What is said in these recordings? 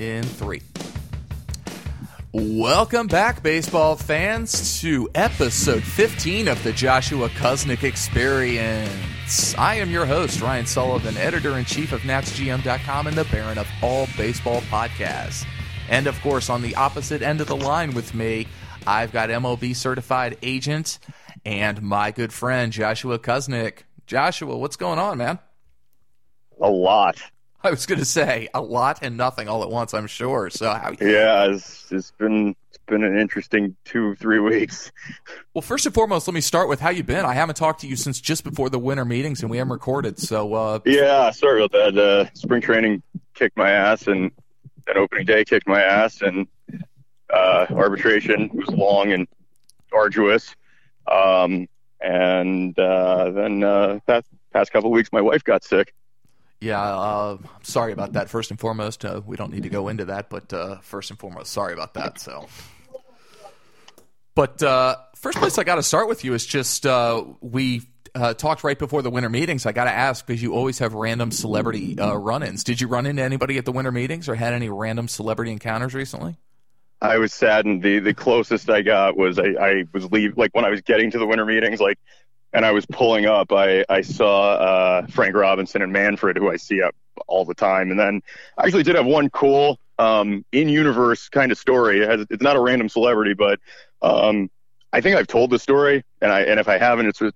in three. Welcome back, baseball fans, to episode 15 of the Joshua Kusnick Experience. I am your host, Ryan Sullivan, editor in chief of NatsGM.com and the Baron of all baseball podcasts. And of course, on the opposite end of the line with me, I've got MLB certified agent and my good friend, Joshua Kusnick. Joshua, what's going on, man? A lot. I was going to say a lot and nothing all at once. I'm sure. So how, yeah, it's, it's been it's been an interesting two three weeks. Well, first and foremost, let me start with how you been. I haven't talked to you since just before the winter meetings, and we haven't recorded. So uh, yeah, sorry about that. Uh, spring training kicked my ass, and then opening day kicked my ass, and uh, arbitration was long and arduous. Um, and uh, then uh, that past couple weeks, my wife got sick. Yeah, uh, sorry about that. First and foremost, uh, we don't need to go into that, but uh, first and foremost, sorry about that. So, but uh, first place I got to start with you is just uh, we uh, talked right before the winter meetings. I got to ask because you always have random celebrity run-ins. Did you run into anybody at the winter meetings, or had any random celebrity encounters recently? I was saddened. The the closest I got was I, I was leave like when I was getting to the winter meetings, like and I was pulling up, I, I saw uh, Frank Robinson and Manfred, who I see up all the time. And then I actually did have one cool um, in universe kind of story. It has, it's not a random celebrity, but um, I think I've told the story. And I and if I haven't, it's it,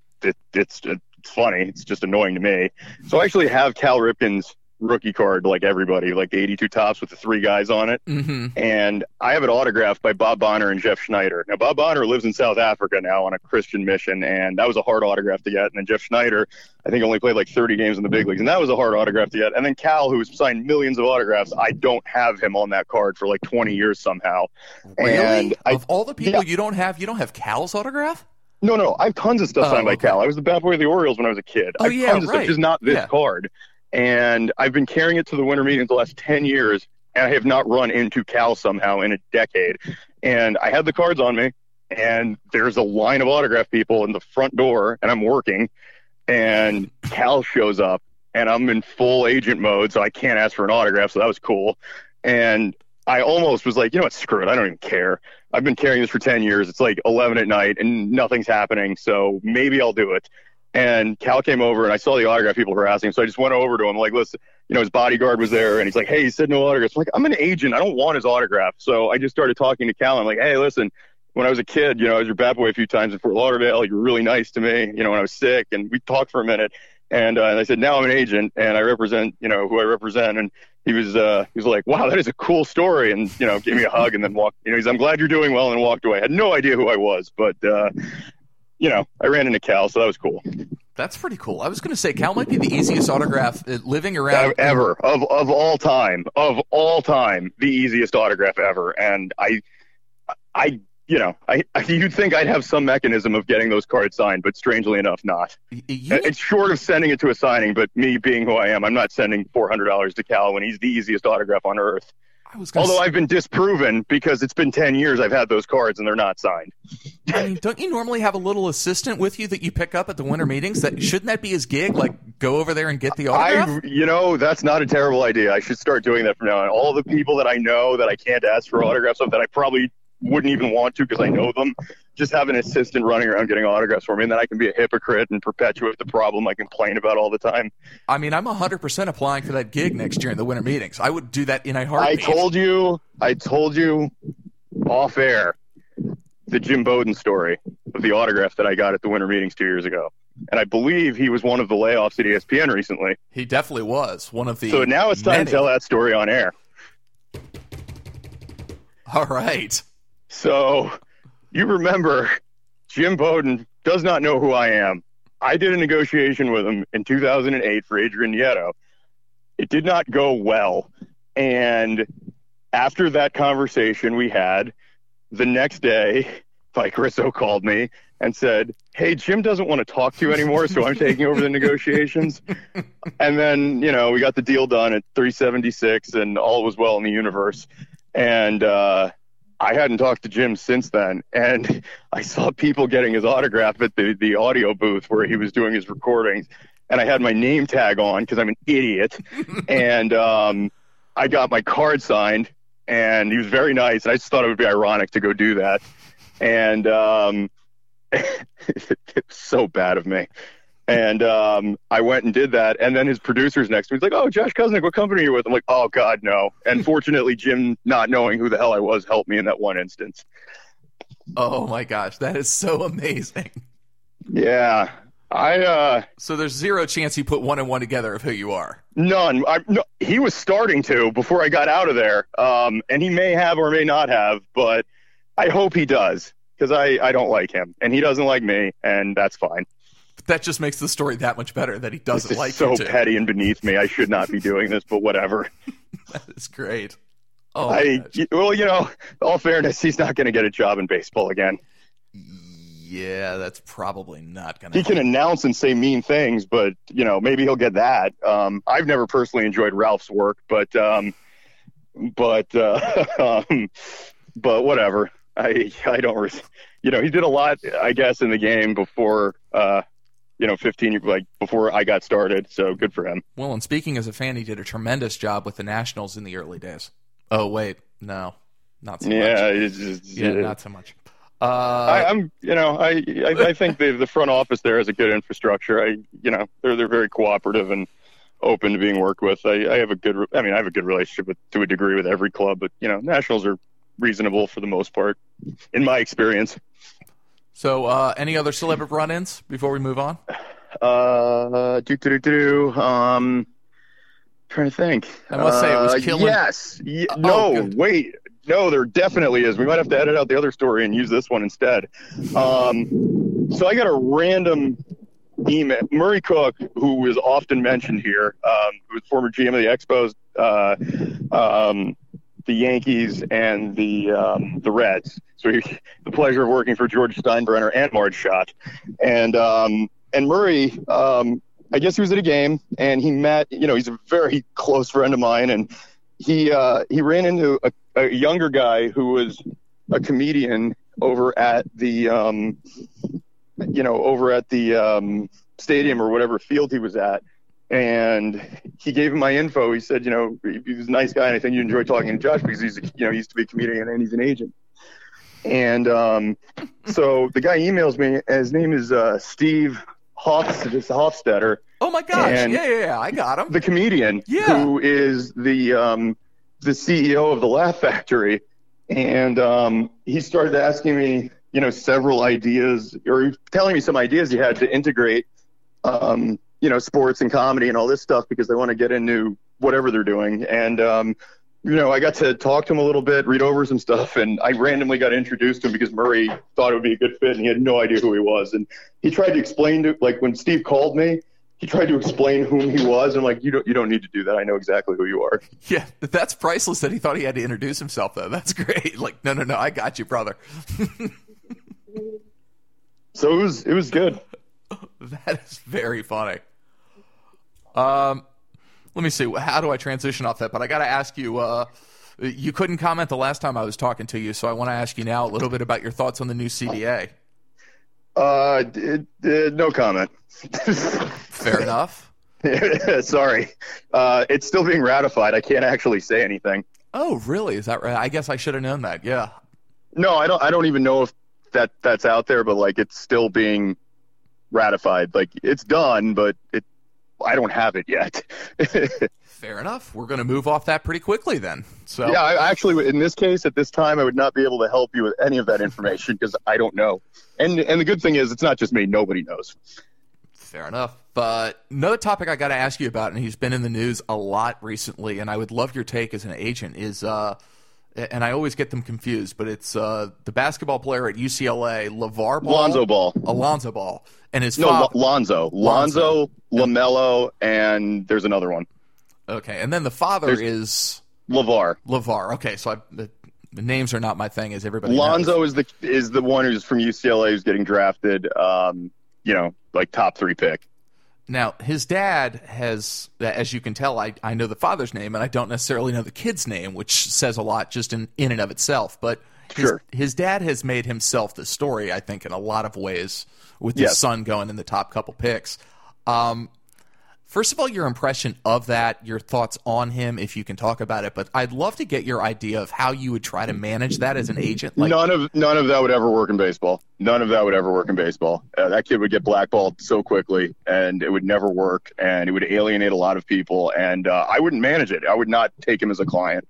it's it's funny. It's just annoying to me. So I actually have Cal Ripken's rookie card like everybody, like the 82 Topps with the three guys on it. Mm-hmm. And I have it autographed by Bob Bonner and Jeff Schneider. Now, Bob Bonner lives in South Africa now on a Christian mission, and that was a hard autograph to get. And then Jeff Schneider, I think, only played like 30 games in the big leagues, and that was a hard autograph to get. And then Cal, who's signed millions of autographs, I don't have him on that card for like 20 years somehow. Really? And I, of all the people yeah. you don't have, you don't have Cal's autograph? No, no, I have tons of stuff Oh, signed by okay. Cal. I was the bat boy of the Orioles when I was a kid. Oh, I have yeah, tons of right. stuff, just not this Yeah. card. And I've been carrying it to the winter meetings the last 10 years, and I have not run into Cal somehow in a decade. And I had the cards on me, and there's a line of autograph people in the front door, and I'm working, and Cal shows up, and I'm in full agent mode, so I can't ask for an autograph, so that was cool. And I almost was like, you know what, screw it, I don't even care. I've been carrying this for 10 years. It's like 11 at night, and nothing's happening, so maybe I'll do it. And Cal came over and I saw the autograph people were asking. So I just went over to him, like, listen, you know, his bodyguard was there and he's like, hey, he said no autographs. I'm like, I'm an agent. I don't want his autograph. So I just started talking to Cal. I'm like, hey, listen, when I was a kid, you know, I was your bat boy a few times in Fort Lauderdale. You were really nice to me, you know, when I was sick. And we talked for a minute. And, uh, and I said, now I'm an agent and I represent, you know, who I represent. And he was, uh, he was like, wow, that is a cool story. And, you know, gave me a hug and then walked, you know, he's, I'm glad you're doing well and walked away. I had no idea who I was, but, uh, you know, I ran into Cal, so that was cool. That's pretty cool. I was going to say Cal might be the easiest autograph uh, living around ever. Of of all time. Of all time the easiest autograph ever. And i i you know i you'd think i'd have some mechanism of getting those cards signed but strangely enough not. You, it's short of sending it to a signing but me being who i am i'm not sending $400 to cal when he's the easiest autograph on earth. I although to i've been disproven because it's been 10 years i've had those cards and they're not signed I mean, don't you normally have a little assistant with you that you pick up at the winter meetings? That shouldn't that be his gig? Like, go over there and get the autograph. I, you know, that's not a terrible idea. I should start doing that from now on. All the people that I know that I can't ask for autographs of that I probably wouldn't even want to because I know them, just have an assistant running around getting autographs for me, and then I can be a hypocrite and perpetuate the problem I complain about all the time. I mean, I'm 100% applying for that gig next year in the winter meetings. I would do that in a heartbeat. I told you, I told you off air the Jim Bowden story of the autograph that I got at the winter meetings two years ago. And I believe he was one of the layoffs at ESPN recently. he definitely was one of the. So now it's time many. to tell that story on air. All right. So you remember Jim Bowden does not know who I am. I did a negotiation with him in 2008 for Adrian Nieto. It did not go well. And after that conversation we had, the next day, Mike Rizzo called me and said, Hey, Jim doesn't want to talk to you anymore, so I'm taking over the negotiations. and then, you know, we got the deal done at 376 and all was well in the universe. And, uh, I hadn't talked to Jim since then, and I saw people getting his autograph at the, the audio booth where he was doing his recordings, and I had my name tag on because I'm an idiot, and um, I got my card signed, and he was very nice. And I just thought it would be ironic to go do that, and um, it was so bad of me. And um, I went and did that. And then his producer's next to me. He's like, "Oh, Josh Kusnick, what company are you with?" I'm like, "Oh God, no." And fortunately, Jim, not knowing who the hell I was, helped me in that one instance. Oh my gosh, that is so amazing. Yeah, I. uh So there's zero chance you put one and one together of who you are. None. I, no, he was starting to before I got out of there, um, and he may have or may not have, but I hope he does because I, I don't like him and he doesn't like me, and that's fine. That just makes the story that much better that he doesn't This is like so petty and beneath me. I should not be doing this, but whatever. That is great. Oh, I well, you know, all fairness, he's not going to get a job in baseball again. yeah, that's probably not gonna. He can announce and say mean things, but you know, maybe he'll get that. Um, I've never personally enjoyed Ralph's work, but um, but uh, um, but whatever. I I don't. Re- you know, he did a lot, I guess, in the game before. Uh, you know, 15 like before I got started. So good for him. Well, and speaking as a fan, he did a tremendous job with the Nationals in the early days. Oh wait, no, not so Yeah, much. it's just, Yeah, not so much. Uh, I, I'm, you know, I, I, I think the the front office there has a good infrastructure. I, you know, they're they're very cooperative and open to being worked with. I, I have a good, I mean, I have a good relationship with to a degree with every club, but you know, Nationals are reasonable for the most part, in my experience. So, uh, any other celebrity run-ins before we move on? Uh, do do do do. Um, trying to think. I must say it was Uh, killing- Yes. Ye- Uh, oh, no, wait. No, there definitely is. We might have to edit out the other story and use this one instead. Um, so I got a random email. Murray Cook, who is often mentioned here, um, who was former GM of the Expos, uh, um, the Yankees, and the um, the Reds. So he, the pleasure of working for George Steinbrenner and Marge Schott, and um, and Murray. Um, I guess he was at a game and he met. You know, he's a very close friend of mine, and he uh, he ran into a, a younger guy who was a comedian over at the um, you know over at the um, stadium or whatever field he was at and he gave him my info he said you know he's a nice guy and i think you enjoy talking to josh because he's a, you know he used to be a comedian and he's an agent and um, so the guy emails me his name is uh, steve Hofstetter Oh my gosh! And- yeah, yeah, yeah, I got him. the comedian Yeah. who is the um, the CEO of the Laugh Factory, and um, he started asking me, you know, several ideas, or telling me some ideas he had to integrate, um, you know, sports and comedy and all this stuff because they want to get into whatever they're doing, and um, you know, I got to talk to him a little bit, read over some stuff, and I randomly got introduced to him because Murray thought it would be a good fit, and he had no idea who he was, and he tried to explain to, like, when Steve called me he tried to explain whom he was. I'm like, you don't, you don't need to do that. I know exactly who you are. Yeah, that's priceless. That he thought he had to introduce himself, though. That's great. Like, no, no, no, I got you, brother. So it was, it was good. That is very funny. Um, let me see. How do I transition off that? But I got to ask you. Uh, you couldn't comment the last time I was talking to you, so I want to ask you now a little bit about your thoughts on the new CBA. Uh, d- d- no comment. Fair enough. Sorry. Uh, it's still being ratified. I can't actually say anything. Oh, really? Is that right? I guess I should have known that. Yeah. No, I don't, I don't even know if that that's out there, but like, it's still being ratified. Like it's done, but it, I don't have it yet. Fair enough. We're going to move off that pretty quickly then. So yeah, I actually, in this case, at this time, I would not be able to help you with any of that information because I don't know. And and the good thing is, it's not just me; nobody knows. Fair enough. But another topic I got to ask you about, and he's been in the news a lot recently, and I would love your take as an agent, is, uh, and I always get them confused, but it's uh, the basketball player at UCLA, LeVar Ball. Lonzo Ball. Alonzo Ball. And his No, father. Lo- Lonzo. Lonzo, Lamelo, and there's another one. okay. And then the father There's- is LeVar. LeVar. Okay. So I, the, the names are not my thing, as everybody knows. Is the is the one who's from UCLA who's getting drafted. Um, you know, like top three pick. Now, his dad has, as you can tell, I, I know the father's name, and I don't necessarily know the kid's name, which says a lot just in, in and of itself. But his, Sure. his dad has made himself the story, I think, in a lot of ways, with his son going in the top couple picks. Um, First of all, your impression of that, your thoughts on him, if you can talk about it. But I'd love to get your idea of how you would try to manage that as an agent. Like, none of none of that would ever work in baseball. None of that would ever work in baseball. Uh, that kid would get blackballed so quickly, and it would never work, and it would alienate a lot of people. And uh, I wouldn't manage it. I would not take him as a client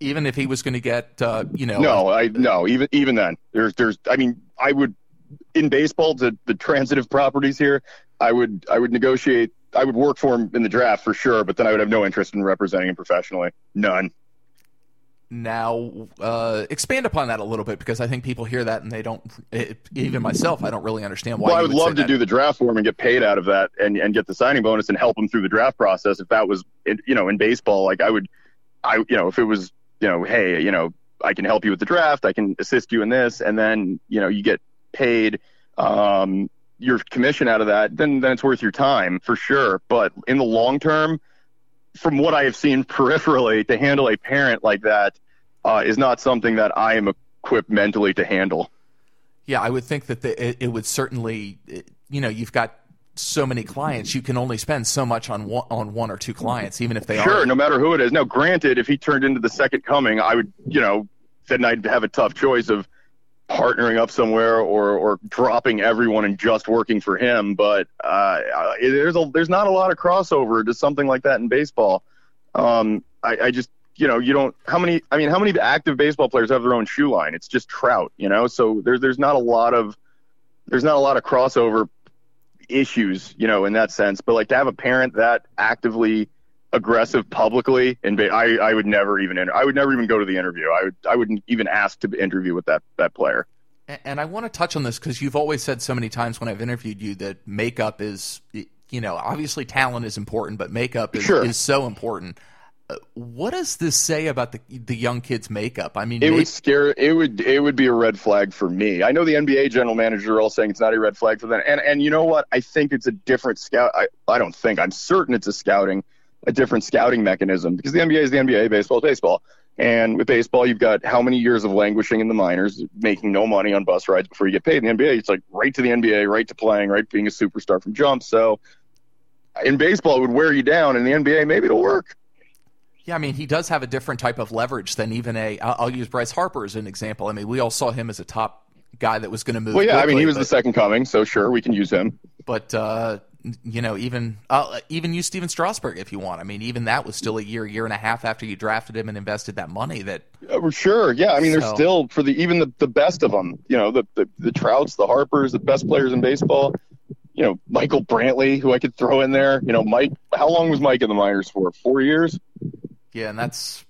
even if he was going to get, uh, you know. No, I no. Even even then, there's there's. I mean, I would in baseball to the transitive properties here. I would I would negotiate. I would work for him in the draft for sure, but then I would have no interest in representing him professionally. None. Now, uh, expand upon that a little bit because I think people hear that and they don't. It, even myself, I don't really understand why. Well, I would, would love to that. do the draft for him and get paid out of that, and and get the signing bonus and help him through the draft process. If that was, you know, in baseball, like I would, I you know, if it was you know, hey, you know, I can help you with the draft, I can assist you in this, and then you know you get paid um, your commission out of that, then then it's worth your time for sure. But in the long term, from what I have seen peripherally, to handle a parent like that uh, is not something that I am equipped mentally to handle. Yeah, I would think that the, it, it would certainly, you know, you've got so many clients, you can only spend so much on one, on one or two clients, even if they sure, are. Sure, no matter who it is. Now, granted, if he turned into the second coming, I would, you know, then I'd have a tough choice of partnering up somewhere or or dropping everyone and just working for him. But uh, there's a there's not a lot of crossover to something like that in baseball. Um, I, I just you know you don't how many I mean how many active baseball players have their own shoe line? It's just Trout, you know. So there's there's not a lot of there's not a lot of crossover issues, you know, in that sense. But like to have a parent that actively aggressive publicly, and I, I would never even enter, I would never even go to the interview. I would I wouldn't even ask to interview with that that player. And I want to touch on this because you've always said so many times when I've interviewed you that makeup is, you know, obviously talent is important, but makeup is, sure. is so important. Uh, what does this say about the the young kids' makeup? I mean, it would scare. It would it would be a red flag for me. I know the NBA general manager are all saying it's not a red flag for them, and and you know what? I think it's a different scout. I I don't think. I'm certain it's a scouting, a different scouting mechanism because the NBA is the NBA, baseball is baseball. And with baseball, you've got how many years of languishing in the minors, making no money on bus rides before you get paid. In the NBA, it's like right to the NBA, right to playing, right being a superstar from jump. So in baseball, it would wear you down. In the NBA, maybe it'll work. Yeah, I mean, he does have a different type of leverage than even a. I'll use Bryce Harper as an example. I mean, we all saw him as a top guy that was going to move. Well, yeah, quickly, I mean, he was but, the second coming, so sure, we can use him. But uh, you know, even uh, even use Stephen Strasburg if you want. I mean, even that was still a year, year and a half after you drafted him and invested that money. That uh, sure, yeah. I mean, so, there's still for the even the, the best of them. You know, the, the the Trouts, the Harpers, the best players in baseball. You know, Michael Brantley, who I could throw in there. You know, Mike. How long was Mike in the minors for? Four years. Yeah, and that's.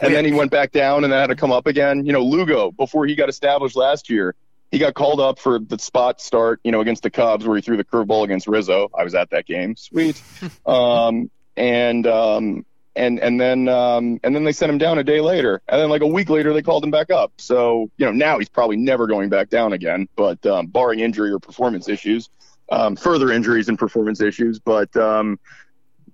And then he went back down and then had to come up again. You know, Lugo, before he got established last year, he got called up for the spot start, you know, against the Cubs where he threw the curveball against Rizzo. I was at that game. Sweet. um, and, um, and, and then, um, and then they sent him down a day later. And then like a week later, they called him back up. So, you know, now he's probably never going back down again, but, um, barring injury or performance issues, um, further injuries and performance issues. But, um,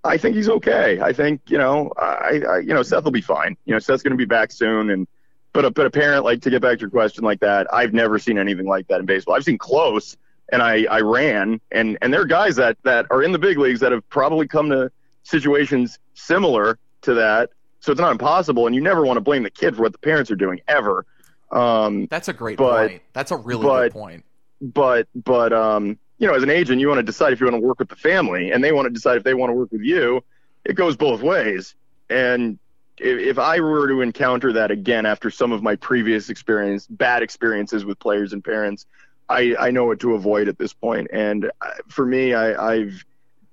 I think he's okay. I think you know, I, I you know, Seth will be fine. You know, Seth's going to be back soon, and but but a parent like to get back to your question like that, I've never seen anything like that in baseball. I've seen close, and I I ran, and and there are guys that that are in the big leagues that have probably come to situations similar to that. So it's not impossible, and you never want to blame the kid for what the parents are doing ever. Um, That's a great but, point. That's a really but, good point. But but um, you know, as an agent, you want to decide if you want to work with the family, and they want to decide if they want to work with you. It goes both ways. And if, I were to encounter that again after some of my previous experience, bad experiences with players and parents, I, I know what to avoid at this point. And uh, for me, I, I've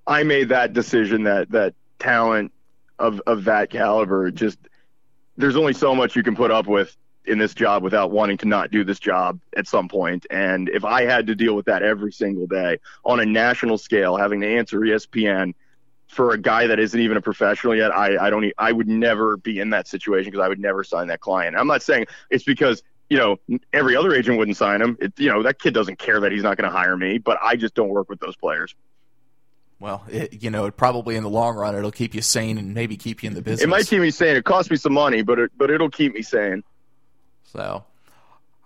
I made that decision that that talent of of that caliber just there's only so much you can put up with in this job without wanting to not do this job at some point. And if I had to deal with that every single day on a national scale, having to answer ESPN for a guy that isn't even a professional yet, I, I don't, I would never be in that situation because I would never sign that client. I'm not saying it's because you know every other agent wouldn't sign him. It, you know that kid doesn't care that he's not going to hire me, but I just don't work with those players. Well, it, you know, it probably in the long run it'll keep you sane and maybe keep you in the business. It might keep me sane. It costs me some money, but it, but it'll keep me sane. So,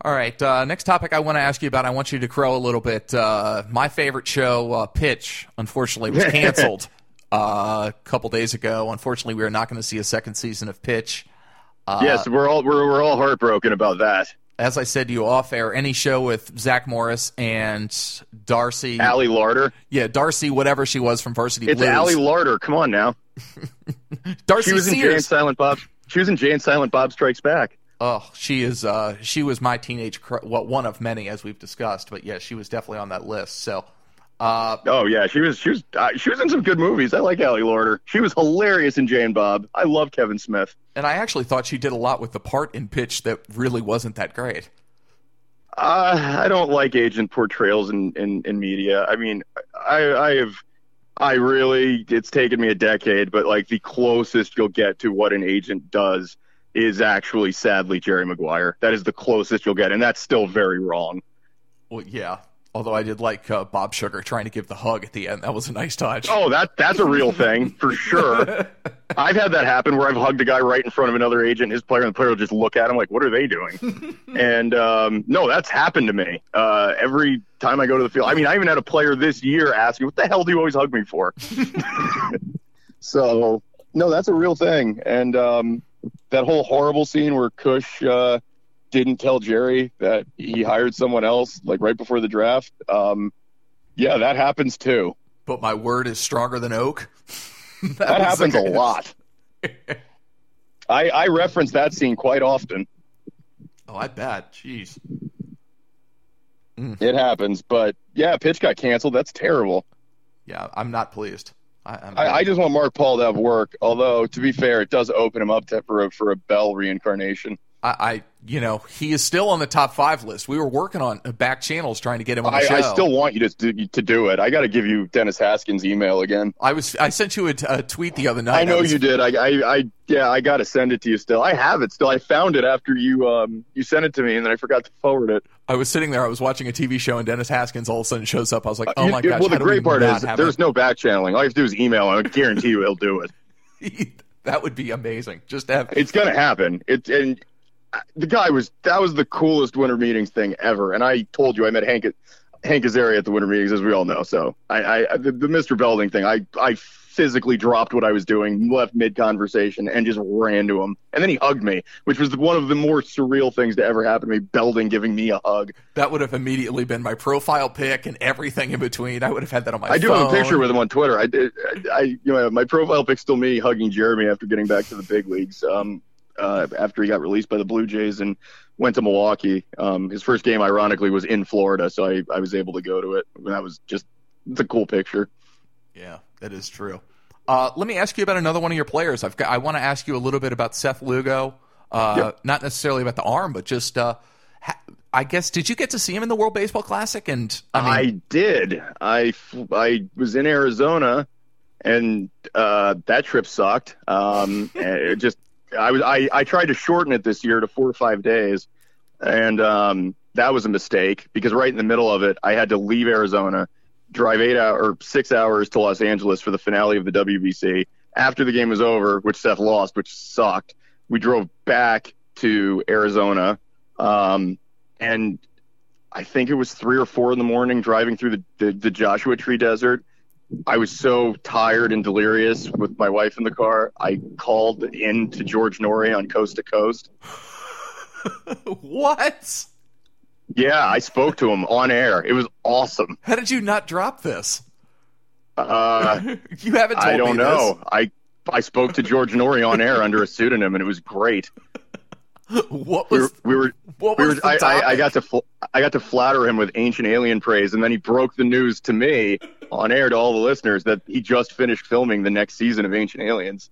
All right. Uh, next topic I want to ask you about. I want you to crow a little bit. Uh, my favorite show, uh, Pitch, unfortunately was canceled uh, a couple days ago. Unfortunately, we are not going to see a second season of Pitch. Uh, yes, we're all we're we're all heartbroken about that. As I said to you off air, any show with Zach Morris and Darcy, Ali Larter. Yeah, Darcy, whatever she was from Varsity it's Blues. Ali Larter. Come on now. Darcy she was in Sears. Jay and Silent Bob. She was in Jay and Silent Bob Strikes Back. Oh, she is. Uh, she was my teenage. Cr- well, one of many, as we've discussed. But yeah, she was definitely on that list. So. Uh, oh yeah, she was. She was. Uh, she was in some good movies. I like Ali Larter. She was hilarious in Jay and Bob. I love Kevin Smith. And I actually thought she did a lot with the part in Pitch that really wasn't that great. Uh, I don't like agent portrayals in, in, in media. I mean, I, I have, I really, it's taken me a decade, but like the closest you'll get to what an agent does is actually sadly Jerry Maguire. That is the closest you'll get, and that's still very wrong. Well, yeah. Although I did like uh, Bob Sugar trying to give the hug at the end. That was a nice touch. Oh, that that's a real thing for sure. I've had that happen where I've hugged a guy right in front of another agent, his player, and the player will just look at him like, "What are they doing?" and um, no, that's happened to me uh, every time I go to the field. I mean, I even had a player this year ask me, "What the hell do you always hug me for?" so no, that's a real thing, and um, that whole horrible scene where Cush. Uh, didn't tell Jerry that he hired someone else like right before the draft. Um, yeah, that happens too. But my word is stronger than oak. that, that happens a lot. I, I reference that scene quite often. Oh, I bet. Jeez. Mm. It happens, but yeah, pitch got canceled. That's terrible. Yeah, I'm not pleased. I, I, I, just want Mark Paul to have work. Although, to be fair, it does open him up to, for a, for a Bell reincarnation. I, I, you know, he is still on the top five list. We were working on back channels trying to get him on the I, show. I still want you to do, to do it. I got to give you Dennis Haskins' email again. I was I sent you a, a tweet the other night. I know was, you did. I, I, I yeah, I got to send it to you still. I have it still. I found it after you um you sent it to me, and then I forgot to forward it. I was sitting there. I was watching a TV show, and Dennis Haskins all of a sudden shows up. I was like, oh my gosh! Well, the great part is there's it? no back channeling. All you have to do is email. I guarantee you he'll do it. that would be amazing. Just to have. It's gonna happen. It's and the guy was that was the coolest winter meetings thing ever. And I told you I met Hank Hank Azaria at the winter meetings, as we all know. So I, I the, the Mr. Belding thing, I I physically dropped what I was doing, left mid conversation, and just ran to him. And then he hugged me, which was one of the more surreal things to ever happen to me. Belding giving me a hug. That would have immediately been my profile pic and everything in between. I would have had that on my. I phone. do have a picture with him on Twitter. I did. I you know my profile pic's still me hugging Jeremy after getting back to the big leagues. Um, uh, after he got released by the Blue Jays and went to Milwaukee. Um, his first game, ironically, was in Florida, so I, I was able to go to it. That was just it's a cool picture. Yeah, that is true. Uh, let me ask you about another one of your players. I've got, I want to ask you a little bit about Seth Lugo. Uh, yep. Not necessarily about the arm, but just uh, ha- I guess did you get to see him in the World Baseball Classic? And I, mean, I did. I I was in Arizona, and uh, that trip sucked. Um, it just I was I, I tried to shorten it this year to four or five days, and um, that was a mistake because right in the middle of it, I had to leave Arizona, drive eight hour or six hours to Los Angeles for the finale of the WBC. After the game was over, which Seth lost, which sucked, we drove back to Arizona, um, and I think it was three or four in the morning driving through the, the, the Joshua Tree Desert I was so tired and delirious with my wife in the car. I called in to George Noory on Coast to Coast. what? Yeah, I spoke to him on air. It was awesome. How did you not drop this? Uh, you haven't. I don't know. This. I I spoke to George Noory on air under a pseudonym, and it was great. What was we were? We were, what was we were I, I, I, got to fl- I got to flatter him with ancient alien praise, and then he broke the news to me on air to all the listeners that he just finished filming the next season of Ancient Aliens.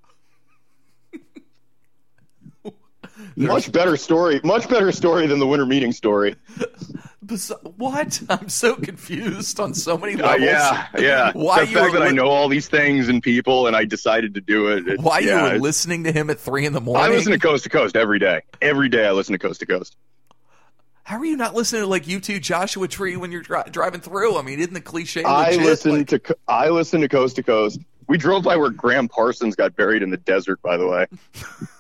much better story. Much better story than the winter meeting story. What? I'm so confused on so many Uh, yeah, yeah. Why the you fact that I know all these things and people, and I decided to do it. it Why yeah, you were listening to him at three in the morning? I listen to Coast to Coast every day. Every day I listen to Coast to Coast. How are you not listening to like U2 Joshua Tree when you're dri- driving through? I mean, isn't the cliche? I legit? listen Like- to I listen to Coast to Coast. We drove by where Gram Parsons got buried in the desert. By the way,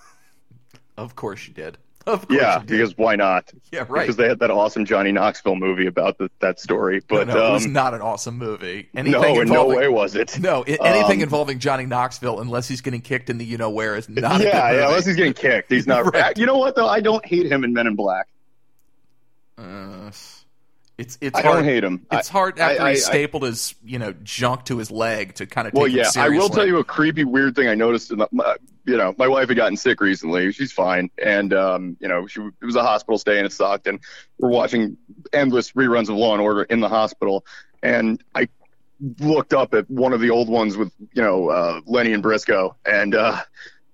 Of course you did. Of course Yeah, you did. because why not? yeah, right. Because they had that awesome Johnny Knoxville movie about the, that story. No, But no, it was um, not an awesome movie. Anything no, in no way was it. No, i- anything Um, involving Johnny Knoxville, unless he's getting kicked in the you know where, is not a yeah, yeah. Unless he's getting kicked, he's not. Right. You know what though? I don't hate him in Men in Black. Uh, it's it's I hard. don't hate him. It's I- hard after I- he stapled his you know junk to his leg to kind of take Well, yeah, I will tell you a creepy, weird thing I noticed. In the, my, you know, my wife had gotten sick recently. She's fine, and um, you know, she it was a hospital stay and it sucked. And we're watching endless reruns of Law and Order in the hospital, and I looked up at one of the old ones with you know uh, Lenny and Briscoe, and uh,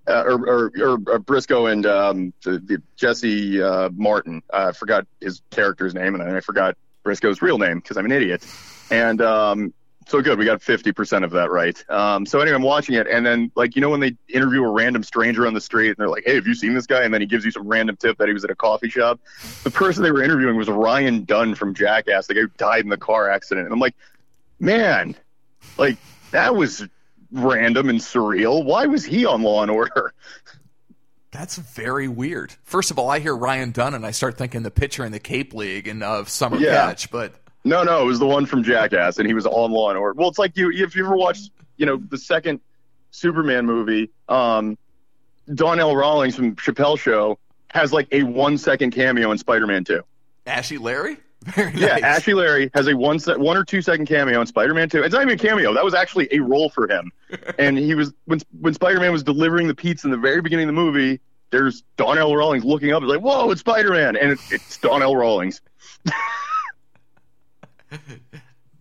uh, or, or, or, or Briscoe and um, the, the Jesse uh, Martin. I forgot his character's name, and I forgot Briscoe's real name because I'm an idiot. And um, so good, we got 50% of that right. Um, so anyway, I'm watching it, and then like you know when they interview a random stranger on the street, and they're like, "Hey, have you seen this guy?" And then he gives you some random tip that he was at a coffee shop. The person they were interviewing was Ryan Dunn from Jackass, the guy who died in the car accident. And I'm like, man, like that was random and surreal. Why was he on Law and Order? That's very weird. First of all, I hear Ryan Dunn and I start thinking the pitcher in the Cape League and of Summer Yeah. Catch, but No, no, it was the one from Jackass, and he was on Law and Order. Well, it's like you if you ever watched, you know, the second Superman movie, um, Donnell Rawlings from Chappelle Show has like a one second cameo in Spider-Man 2. Ashy Larry? Very Yeah, nice. Ashy Larry has a one se- one or two second cameo in Spider-Man 2. It's not even a cameo. That was actually a role for him. and he was when when Spider-Man was delivering the pizza in the very beginning of the movie. There's Donnell Rawlings looking up. He's like, "Whoa, it's Spider-Man!" And it, it's Donnell Rawlings.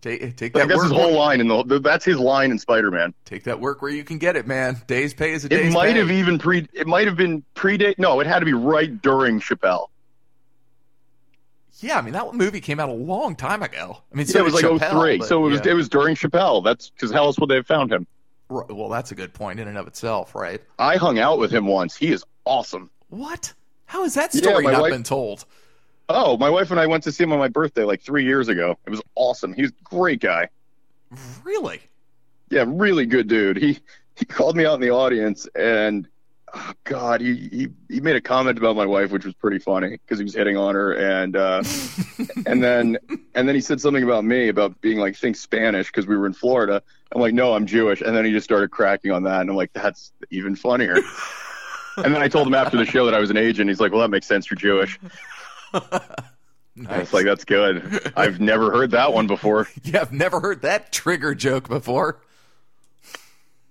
Take, take that that's work. his whole line, in the that's his line in Spider-Man. Take that work where you can get it, man. Days pay is a day's It might pay. have even pre. It might have been predate. No, it had to be right during Chappelle. Yeah, I mean that movie came out a long time ago. I mean, So oh so it was like Chappelle, 03. but- So it was yeah. it was during Chappelle. That's because how else would they have found him? Right, Well, that's a good point in and of itself, right? I hung out with him once. He is awesome. What? How has that story my not wife- been told? Oh, my wife and I went to see him on my birthday like three years ago. It was awesome. He's a great guy. Really? Yeah, really good dude. He he called me out in the audience and oh God, he, he he made a comment about my wife, which was pretty funny because he was hitting on her and uh, and then and then he said something about me about being like think Spanish because we were in Florida. I'm like, no, I'm Jewish, and then he just started cracking on that, and I'm like, that's even funnier. and then I told him after the show that I was an agent. He's like, well, that makes sense. You're Jewish. Nice. it's like that's good. I've never heard that one before. yeah, I've never heard that trigger joke before.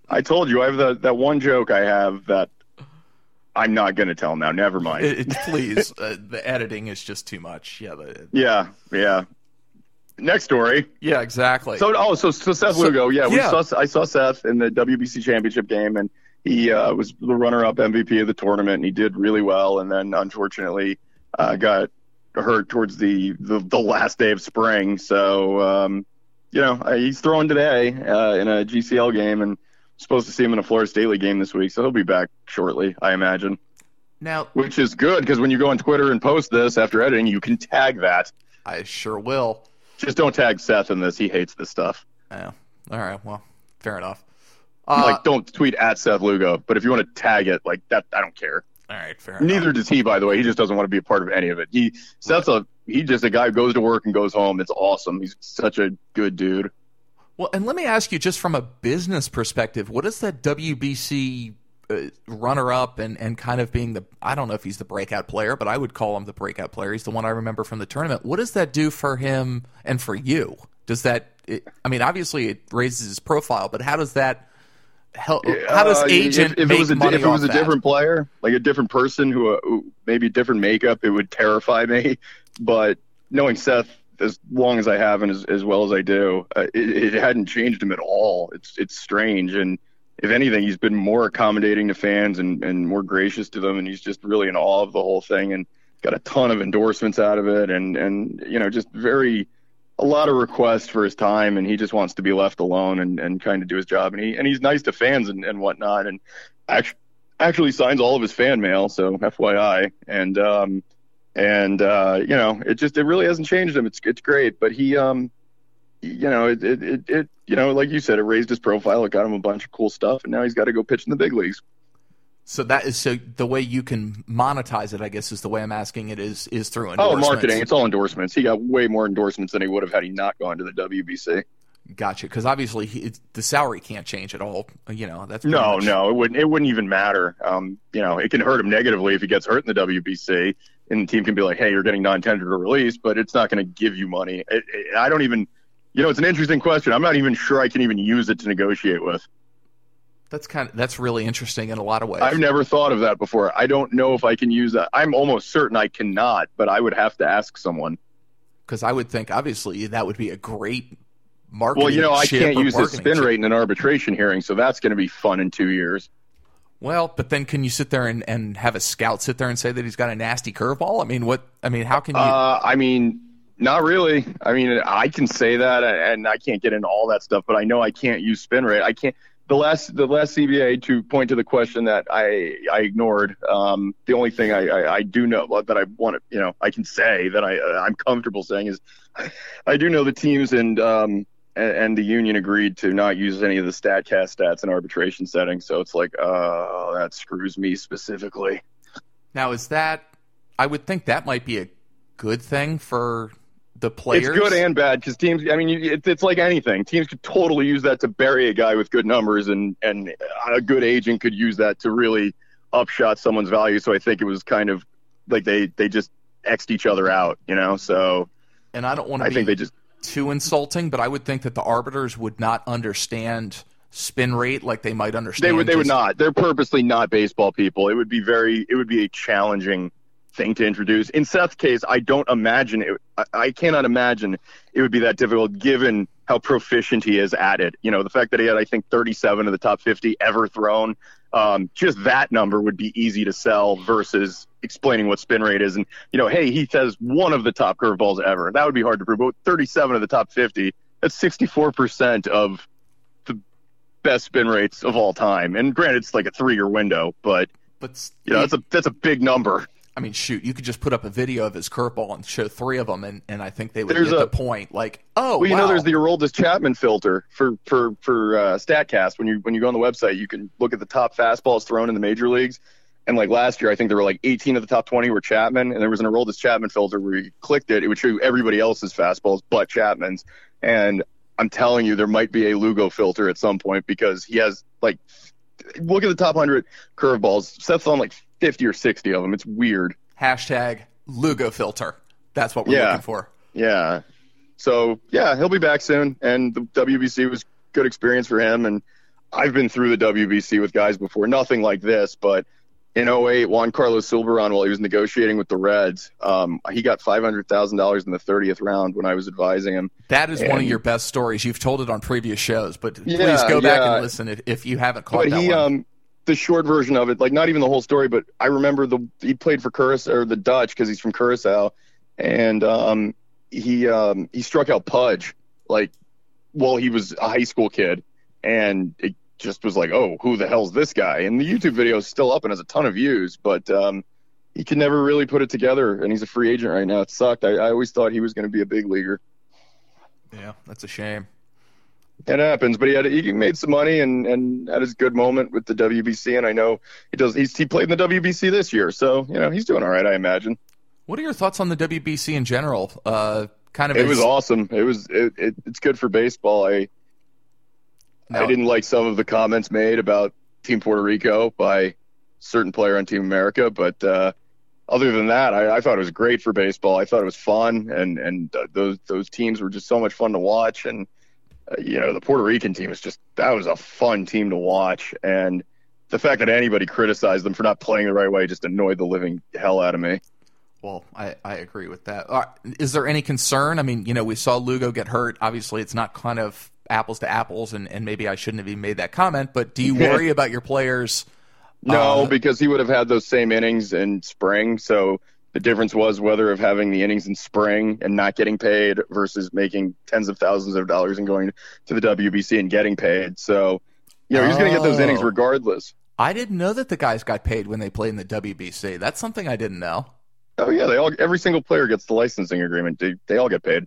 I told you I have that that one joke I have that I'm not going to tell now. Never mind. It, please, uh, the editing is just too much. Yeah, the, yeah, yeah. Next story. yeah, exactly. So oh, so so Seth So- Lugo. Yeah, we yeah. saw I saw Seth in the WBC championship game, and he uh, was the runner-up MVP of the tournament, and he did really well. And then unfortunately, uh, got hurt towards the, the the last day of spring. So um, you know uh, he's throwing today uh, in a GCL game, and supposed to see him in a Florida State League game this week. So he'll be back shortly, I imagine. now, Which is good because when you go on Twitter and post this after editing, you can tag that. I sure will. Just don't tag Seth in this. He hates this stuff. Oh, all right. Well, fair enough. Uh, like don't tweet at Seth Lugo, but if you want to tag it, like that, I don't care. all right, fair enough. Neither does he, by the way. He just doesn't want to be a part of any of it. He Seth's a he just a guy who goes to work and goes home. It's awesome. He's such a good dude. Well, and let me ask you, just from a business perspective, what is that WBC uh, runner-up and and kind of being the I don't know if he's the breakout player, but I would call him the breakout player. He's the one I remember from the tournament. What does that do for him and for you? Does that? It, I mean, obviously it raises his profile, but how does that help? How does Uh, agent if, if make it was a, money if it was a that? different player, like a different person who, uh, who maybe different makeup, it would terrify me. But knowing Seth as long as I have and as, as well as I do, uh, it, it hadn't changed him at all. It's it's strange, and if anything, he's been more accommodating to fans and, and more gracious to them, and he's just really in awe of the whole thing, and got a ton of endorsements out of it, and and you know just very a lot of requests for his time, and he just wants to be left alone and, and kind of do his job, and he and he's nice to fans and, and whatnot, and actually actually signs all of his fan mail, so FYI, and um and uh you know it just it really hasn't changed him. It's it's great, but he um you know it it, it, it you know like you said it raised his profile, it got him a bunch of cool stuff, and now he's got to go pitch in the big leagues. So that is so the way you can monetize it, I guess, is the way I'm asking it is is through Oh, marketing. It's all endorsements. He got way more endorsements than he would have had he not gone to the WBC. Gotcha. Because obviously he, the salary can't change at all. You know that's No, much- no, it wouldn't. It wouldn't even matter. Um, you know, it can hurt him negatively if he gets hurt in the WBC, and the team can be like, "Hey, you're getting non-tender released, but it's not going to give you money. It, it, I don't even. You know, it's an interesting question. I'm not even sure I can even use it to negotiate with. That's kind of that's really interesting in a lot of ways. I've never thought of that before. I don't know if I can use that. I'm almost certain I cannot, but I would have to ask someone. because I would think obviously that would be a great marketing. Well, you know, I can't use the spin chip. rate in an arbitration hearing, so that's going to be fun in two years. Well, but then can you sit there and, and have a scout sit there and say that he's got a nasty curveball? I mean, what? I mean, how can you? Uh, I mean, not really. I mean, I can say that, and I can't get into all that stuff, but I know I can't use spin rate. I can't. The last, the last CBA to point to the question that I I ignored. Um, the only thing I, I, I do know that I want to, you know, I can say that I I'm comfortable saying is, I do know the teams and um and, and the union agreed to not use any of the Statcast stats in arbitration settings. So it's like, uh, that screws me specifically. now, is that? I would think that might be a good thing for the players. It's good and bad because teams. I mean, you- it's it's like anything. Teams could totally use that to bury a guy with good numbers, and and a good agent could use that to really upshot someone's value. So I think it was kind of like they they just xed each other out, you know. So and I don't want to I be think they just too insulting, but I would think that the arbiters would not understand spin rate like they might understand. they would they would not. They're purposely not baseball people. It would be very it would be a challenging thing to introduce. In Seth's case, I don't imagine it. I, I cannot imagine it would be that difficult given how proficient he is at it. You know, the fact that he had I think 37 of the top 50 ever thrown. Um, just that number would be easy to sell versus explaining what spin rate is. And you know, hey, he says one of the top curveballs ever. That would be hard to prove. But 37 of the top 50, that's 64 percent of the best spin rates of all time. And granted, it's like a three-year window, but But you know, that's a that's a big number. I mean, shoot, you could just put up a video of his curveball and show three of them, and, and I think they would There's get a- the point. Like, oh, Well, you wow. know, there's the Aroldis Chapman filter for for for uh, Statcast. When you when you go on the website, you can look at the top fastballs thrown in the major leagues. And like last year, I think there were like 18 of the top 20 were Chapman, and there was an Aroldis Chapman filter where you clicked it, it would show you everybody else's fastballs but Chapman's. And I'm telling you, there might be a Lugo filter at some point because he has like, look at the top 100 curveballs. Seth's on like 50 or 60 of them. It's weird. hashtag Lugo filter. That's what we're Yeah. looking for. Yeah. So yeah, he'll be back soon, and the WBC was good experience for him. And I've been through the WBC with guys before, nothing like this, but in 08, Juan Carlos Sulbaran, while he was negotiating with the Reds, um, he got five hundred thousand dollars in the thirtieth round when I was advising him. That is one of your best stories. You've told it on previous shows, but please go back yeah. and listen if, if you haven't caught But that he, one. um, the short version of it, like not even the whole story, but I remember the he played for Curacao or the Dutch because he's from Curacao, and um, he um, he struck out Pudge like while he was a high school kid, and it just was like, oh, who the hell's this guy? And the YouTube video is still up and has a ton of views, but um, he could never really put it together, and he's a free agent right now. It sucked. I, I always thought he was going to be a big leaguer. yeah, that's a shame. It happens, but he had he made some money and and had his good moment with the WBC, and I know he does. He's he played in the WBC this year, so you know he's doing all right, I imagine. What are your thoughts on the WBC in general? Uh, kind of It as- was awesome. It was it, it it's good for baseball. I now- I didn't like some of the comments made about Team Puerto Rico by certain player on Team America, but uh, other than that, I, I thought it was great for baseball. I thought it was fun, and and uh, those those teams were just so much fun to watch. And uh, you know, the Puerto Rican team was just that was a fun team to watch. And the fact that anybody criticized them for not playing the right way just annoyed the living hell out of me. Well, I, I agree with that. Uh, is there any concern? I mean, you know, we saw Lugo get hurt. Obviously, it's not kind of apples to apples, and, and maybe I shouldn't have even made that comment. But do you worry about your players? No, Uh, because he would have had those same innings in spring. So the difference was whether of having the innings in spring and not getting paid versus making tens of thousands of dollars and going to the WBC and getting paid. So, you know, he's going to get those innings Oh. regardless. I didn't know that the guys got paid when they played in the WBC. That's something I didn't know. Oh yeah, they all every single player gets the licensing agreement. They they all get paid.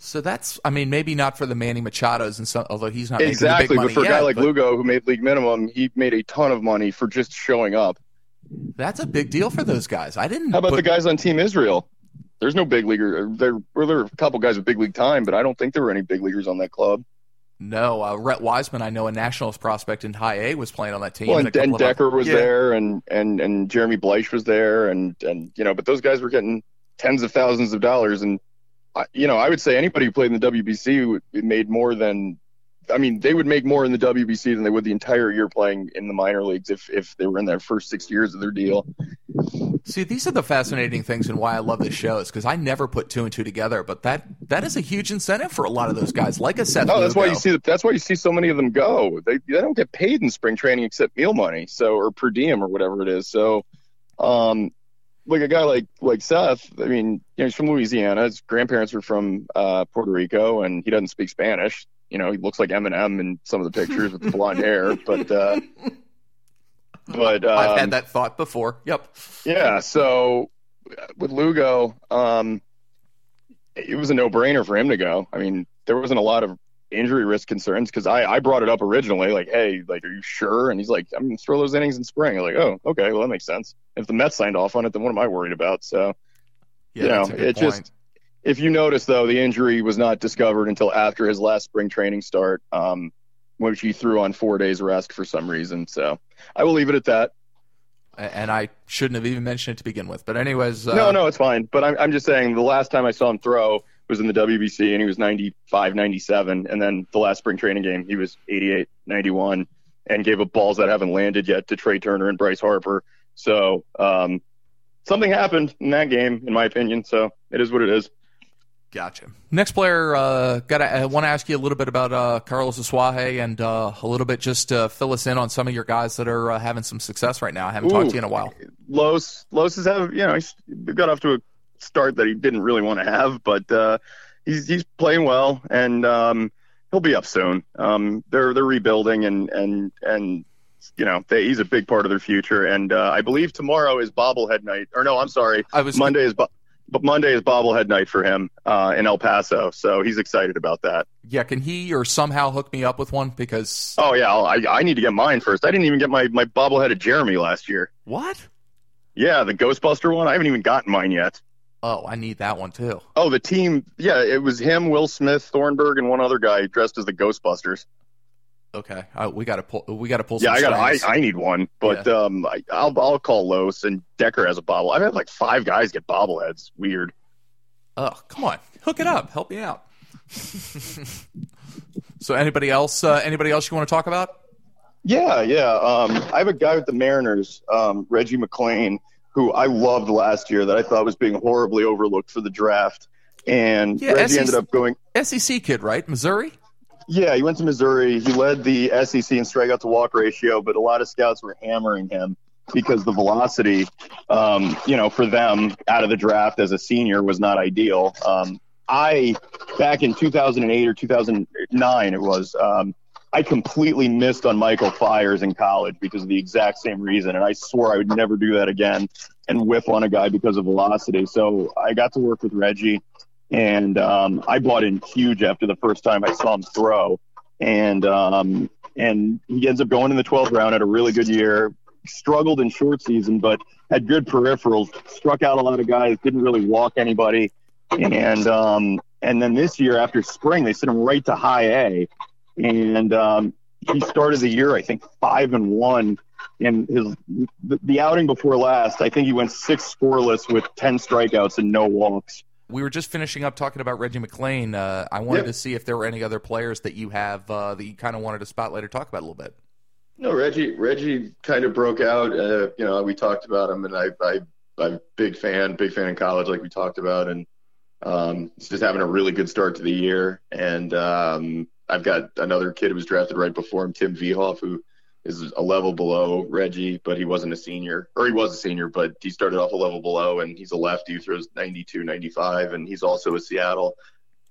So that's, I mean, maybe not for the Manny Machados and some, although he's not exactly. but for a guy like but Lugo who made league minimum, he made a ton of money for just showing up. That's a big deal for those guys. I didn't. How about put, the guys on Team Israel? There's no big leaguer. There were there were a couple guys with big league time, but I don't think there were any big leaguers on that club. No, uh, Rhett Wiseman, I know a Nationals prospect in High A was playing on that team. Well, and, and Decker was yeah. there, and and and Jeremy Bleich was there, and and you know, but those guys were getting tens of thousands of dollars, and you know, I would say anybody who played in the WBC made more than. I mean, they would make more in the WBC than they would the entire year playing in the minor leagues if if they were in their first six years of their deal. See, these are the fascinating things and why I love this show is because I never put two and two together, but that that is a huge incentive for a lot of those guys, like I said, No, that's Lugo. why you see that's why you see so many of them go. They they don't get paid in spring training except meal money, so or per diem or whatever it is. So, um, like a guy like like Seth, I mean, you know, he's from Louisiana. His grandparents are from uh, Puerto Rico, and he doesn't speak Spanish. You know, he looks like Eminem in some of the pictures with the blonde hair, but. Uh, but um, I've had that thought before. Yep. Yeah. So with Lugo, um, it was a no-brainer for him to go. I mean, there wasn't a lot of injury risk concerns because I, I brought it up originally, like, hey, like, are you sure? And he's like, I'm gonna throw those innings in spring. I'm like, oh, okay, well that makes sense. If the Mets signed off on it, then what am I worried about? So, Yeah, you know, that's a good it point. just if you notice though, the injury was not discovered until after his last spring training start, um, which he threw on four days rest for some reason. So I will leave it at that. and I shouldn't have even mentioned it to begin with. But anyways, uh, No, no, it's fine. But I'm, I'm just saying the last time I saw him throw was in the WBC and he was 95, 97. And then the last spring training game, he was 88, 91 and gave up balls that haven't landed yet to Trea Turner and Bryce Harper. So um, something happened in that game, in my opinion. So it is what it is. Gotcha. Next player, uh, got. I want to ask you a little bit about uh, Carlos Asuaje and uh, a little bit just uh, fill us in on some of your guys that are uh, having some success right now. I haven't talked to you in a while. Los Los has have you know he's got off to a start that he didn't really want to have, but uh, he's he's playing well and um, he'll be up soon. Um, they're they're rebuilding and and and you know they, he's a big part of their future. And uh, I believe tomorrow is bobblehead night, or no, I'm sorry, I was Monday is. Bo- but Monday is bobblehead night for him uh, in El Paso, so he's excited about that. Yeah, can he or somehow hook me up with one? Because Oh yeah, I'll, I I need to get mine first. I didn't even get my my bobblehead of Jeremy last year. what? Yeah, the Ghostbuster one. I haven't even gotten mine yet. Oh, I need that one too. Oh, the team. Yeah, it was him, Will Smith, Thornburg, and one other guy dressed as the Ghostbusters. Okay, uh, we got to pull. We got to pull. Yeah, some I got. I. I need one, but um, I, I'll I'll call Los and Decker has a bobble. I've had like five guys get bobbleheads. Weird. Oh, come on, hook it up. Help me out. so, anybody else? Uh, anybody else you want to talk about? Yeah, yeah. Um, I have a guy with the Mariners, um, Reggie McClain, who I loved last year that I thought was being horribly overlooked for the draft, and Yeah, Reggie SEC ended up going. SEC kid, right? Missouri. Yeah, he went to Missouri. He led the SEC in strikeout to walk ratio, but a lot of scouts were hammering him because the velocity, um, you know, for them out of the draft as a senior was not ideal. Um, I, back in 2008 or 2009, it was, um, I completely missed on Michael Fiers in college because of the exact same reason. And I swore I would never do that again and whiff on a guy because of velocity. So I got to work with Reggie and um, I bought in huge after the first time I saw him throw, and um, and he ends up going in the 12th round at a really good year. Struggled in short season, but had good peripherals. Struck out a lot of guys. Didn't really walk anybody, and um, and then this year after spring they sent him right to high A, and um, he started the year I think five and one. In his the, the outing before last, I think he went six scoreless with ten strikeouts and no walks. We were just finishing up talking about Reggie McClain. Uh, I wanted Yep. to see if there were any other players that you have uh, that you kind of wanted to spotlight or talk about a little bit. No, Reggie. Reggie kind of broke out. Uh, you know, we talked about him, and I, I, I'm a big fan, big fan in college, like we talked about, and um, he's just having a really good start to the year. And um, I've got another kid who was drafted right before him, Tim Vhoff, who is a level below Reggie, but he wasn't a senior, or he was a senior, but he started off a level below, and he's a lefty who throws 92, 95, and he's also a Seattle.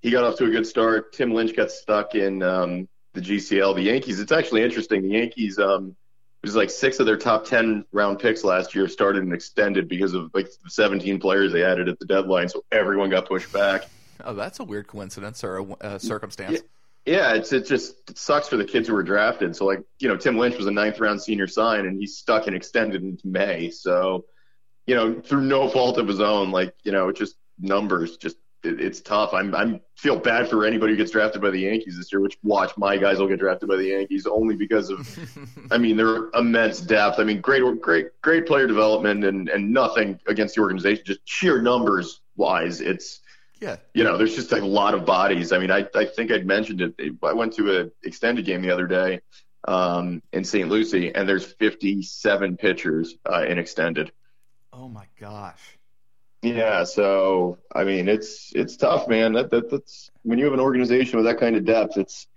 He got off to a good start. Tim Lynch got stuck in um, the GCL. The Yankees, it's actually interesting. The Yankees, um, it was like six of their top 10 round picks last year started and extended because of like the 17 players they added at the deadline. So everyone got pushed back. Oh, that's a weird coincidence or a, a circumstance. Yeah. Yeah, it's it just it sucks for the kids who were drafted. So like you know, Tim Lynch was a ninth round senior sign, and he's stuck and extended into May. So you know, through no fault of his own, like you know, just numbers, just it, it's tough. I'm I'm feel bad for anybody who gets drafted by the Yankees this year. Which watch my guys will get drafted by the Yankees only because of, I mean, their immense depth. I mean, great great great player development and and nothing against the organization, just sheer numbers wise, it's yeah. You know, there's just a lot of bodies. I mean, I, I think I'd mentioned it. I went to an extended game the other day um, in St. Lucie, and there's 57 pitchers uh, in extended. Oh my gosh. Yeah, so I mean, it's it's tough, man. That, that that's when you have an organization with that kind of depth, it's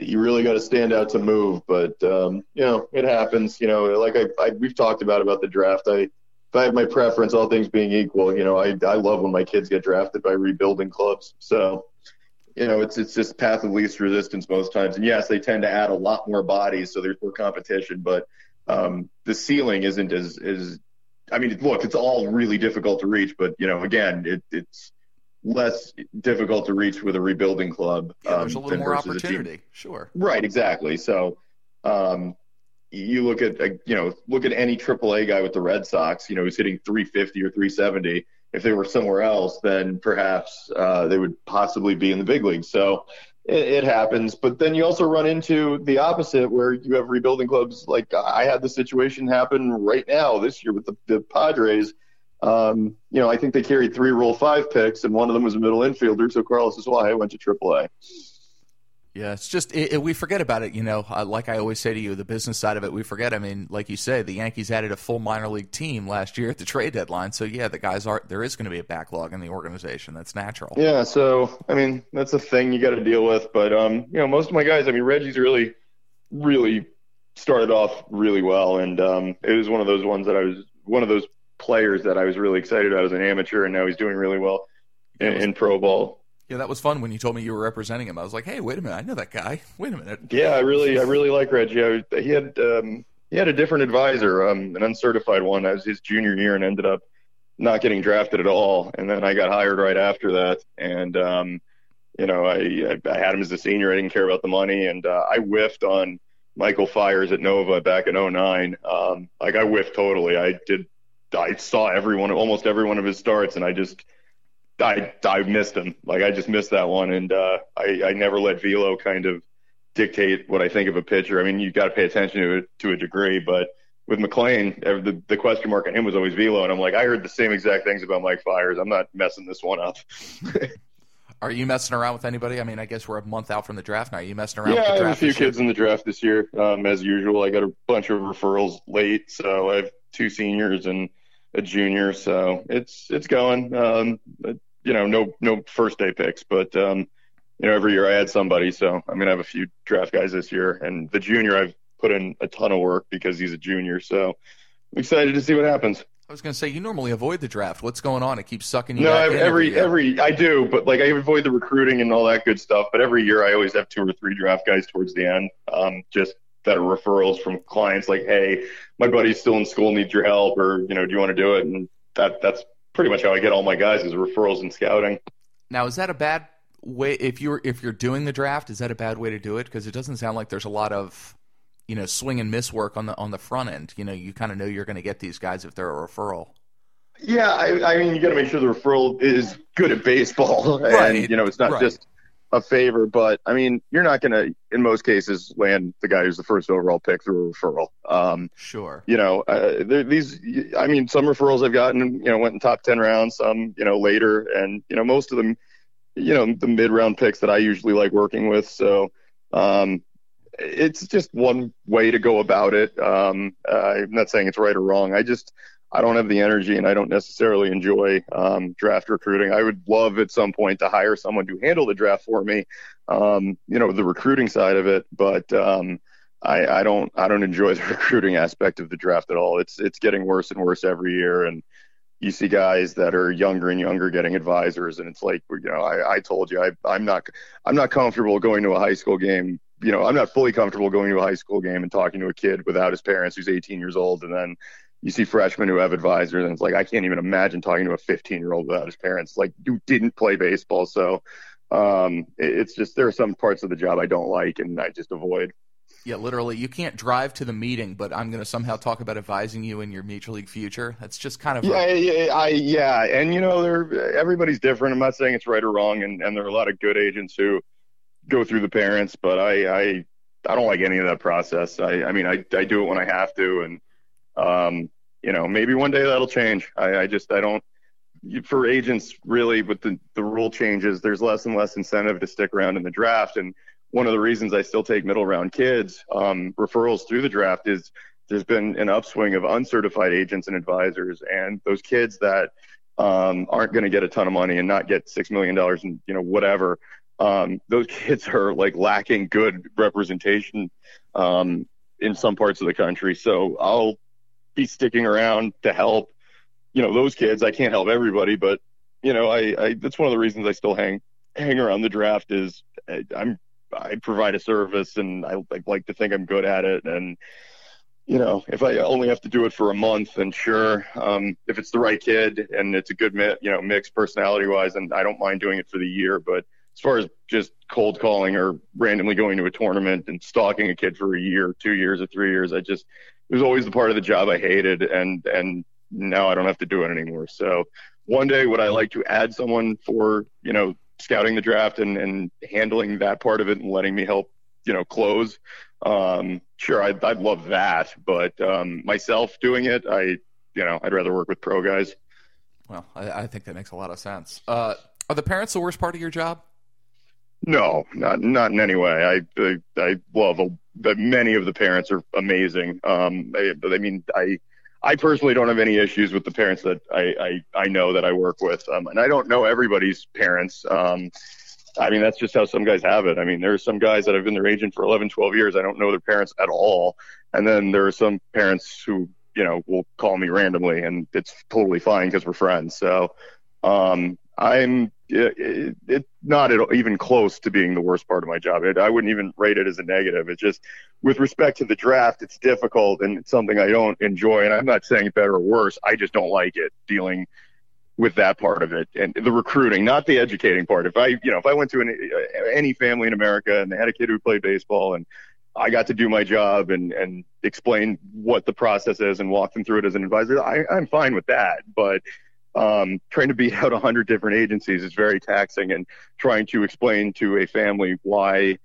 you really got to stand out to move. But um, you know, it happens. You know, like I, I we've talked about about the draft. I if I have my preference, all things being equal, you know, I I love when my kids get drafted by rebuilding clubs. So, you know, it's it's just path of least resistance most times. And yes, they tend to add a lot more bodies, so there's more competition, but um, the ceiling isn't as as I mean, look, it's all really difficult to reach, but you know, again, it, it's less difficult to reach with a rebuilding club. Yeah, there's um, a little more opportunity. Sure. Right. Exactly. So, um, you look at you know look at any AAA guy with the Red Sox, you know, who's hitting 350 or 370. If they were somewhere else, then perhaps uh, they would possibly be in the big leagues. So it, it, happens. But then you also run into the opposite, where you have rebuilding clubs. Like I had the situation happen right now this year with the, the Padres. Um, you know, I think they carried three Rule Five picks, and one of them was a middle infielder. So Carlos Asuaje went to AAA. Yeah, it's just it, it, we forget about it. You know, uh, like I always say to you, the business side of it, we forget. I mean, like you say, the Yankees added a full minor league team last year at the trade deadline. So yeah, the guys are there is going to be a backlog in the organization. That's natural. Yeah, so I mean, that's a thing you got to deal with. But um, you know, most of my guys, I mean, Reggie's really, really started off really well, and um, it was one of those ones that I was one of those players that I was really excited about as an amateur, and now he's doing really well in, in pro ball. Yeah, that was fun when you told me you were representing him. I was like, hey, wait a minute, I know that guy. Wait a minute. Yeah, I really, I really like Reggie. I, he had, um, he had a different advisor, um, an uncertified one. Was his junior year, and ended up not getting drafted at all. And then I got hired right after that, and um, you know, I, I had him as a senior. I didn't care about the money, and uh, I whiffed on Michael Fiers at Nova back in 09. Um, like I whiffed totally. I did. I saw everyone, almost every one of his starts, and I just I I missed him. Like I just missed that one, and uh, I I never let velo kind of dictate what I think of a pitcher. I mean, you got to pay attention to it to a degree, but with McClain, the the question mark on him was always velo, and I'm like, I heard the same exact things about Mike Fiers. I'm not messing this one up. Are you messing around with anybody? I mean, I guess we're a month out from the draft now. Are you messing around? Yeah, I have a few kids in the draft this year, um, as usual. I got a bunch of referrals late, so I have two seniors and a junior, so it's it's going. Um, you know, no no first day picks, but um, you know, every year I add somebody, so I'm gonna have a few draft guys this year, and the junior I've put in a ton of work because he's a junior, so I'm excited to see what happens. I was going to say you normally avoid the draft. What's going on? It keeps sucking you. No, every every, every I do, but like I avoid the recruiting and all that good stuff. But every year I always have two or three draft guys towards the end. Um, just that are referrals from clients like, hey, my buddy's still in school, needs your help, or you know, do you want to do it? And that that's pretty much how I get all my guys is referrals and scouting. Now, is that a bad way if you're if you're doing the draft? Is that a bad way to do it? Because it doesn't sound like there's a lot of you know swing and miss work on the on the front end. You know, you kind of know you're going to get these guys if they're a referral. Yeah, I, I mean, you got to make sure the referral is good at baseball, and right. you know, it's not right. just a favor. But I mean, you're not going to, in most cases, land the guy who's the first overall pick through a referral. Um, sure. You know, uh, these. I mean, some referrals I've gotten, you know, went in top ten rounds, some, you know, later, and you know, most of them, you know, the mid round picks that I usually like working with. So. Um, it's just one way to go about it. Um, I'm not saying it's right or wrong. I just I don't have the energy and I don't necessarily enjoy um, draft recruiting. I would love at some point to hire someone to handle the draft for me, um, you know, the recruiting side of it. But um, I, I don't I don't enjoy the recruiting aspect of the draft at all. It's it's getting worse and worse every year, and you see guys that are younger and younger getting advisors, and it's like you know I, I told you I, I'm not I'm not comfortable going to a high school game. You know, I'm not fully comfortable going to a high school game and talking to a kid without his parents who's 18 years old, and then you see freshmen who have advisors, and it's like I can't even imagine talking to a 15 year old without his parents. Like you didn't play baseball, so um, it's just there are some parts of the job I don't like, and I just avoid. Yeah, literally, you can't drive to the meeting, but I'm going to somehow talk about advising you in your major league future. That's just kind of yeah, a- yeah, I, yeah, and you know, they're everybody's different. I'm not saying it's right or wrong, and and there are a lot of good agents who go through the parents, but I I I don't like any of that process. I I mean, I I do it when I have to, and um, you know, maybe one day that'll change. I I just I don't for agents really with the the rule changes. There's less and less incentive to stick around in the draft and one of the reasons I still take middle round kids um, referrals through the draft is there's been an upswing of uncertified agents and advisors, and those kids that um, aren't going to get a ton of money and not get six million dollars and you know whatever. Um, those kids are like lacking good representation um, in some parts of the country. So I'll be sticking around to help. You know those kids. I can't help everybody, but you know I, I that's one of the reasons I still hang hang around the draft is I'm I provide a service and I, I like to think I'm good at it. And, you know, if I only have to do it for a month, then sure. Um, if it's the right kid and it's a good, mi- you know, mix personality wise, and I don't mind doing it for the year. But as far as just cold calling or randomly going to a tournament and stalking a kid for a year, two years, or three years, I just it was always the part of the job I hated, and and now I don't have to do it anymore. So one day, would I like to add someone for you know scouting the draft and, and handling that part of it and letting me help, you know, close. Um, sure, I'd, I'd love that, but um, myself doing it, I, you know, I'd rather work with pro guys. Well, I, I think that makes a lot of sense. Uh, are the parents the worst part of your job? No, not not in any way. I I, I love many of the parents are amazing. Um, I, I mean, I I personally don't have any issues with the parents that I, I, I know that I work with. Um, and I don't know everybody's parents. Um, I mean, that's just how some guys have it. I mean, there are some guys that have been their agent for 11, 12 years. I don't know their parents at all. And then there are some parents who, you know, will call me randomly and it's totally fine because we're friends. So, um, I'm it, it, not at, even close to being the worst part of my job. It, I wouldn't even rate it as a negative. It's just with respect to the draft, it's difficult and it's something I don't enjoy. And I'm not saying better or worse. I just don't like it dealing with that part of it and the recruiting, not the educating part. If I, you know, if I went to an, uh, any family in America and they had a kid who played baseball and I got to do my job and, and explain what the process is and walk them through it as an advisor, I, I'm fine with that. But um, trying to beat out a hundred different agencies is very taxing and trying to explain to a family why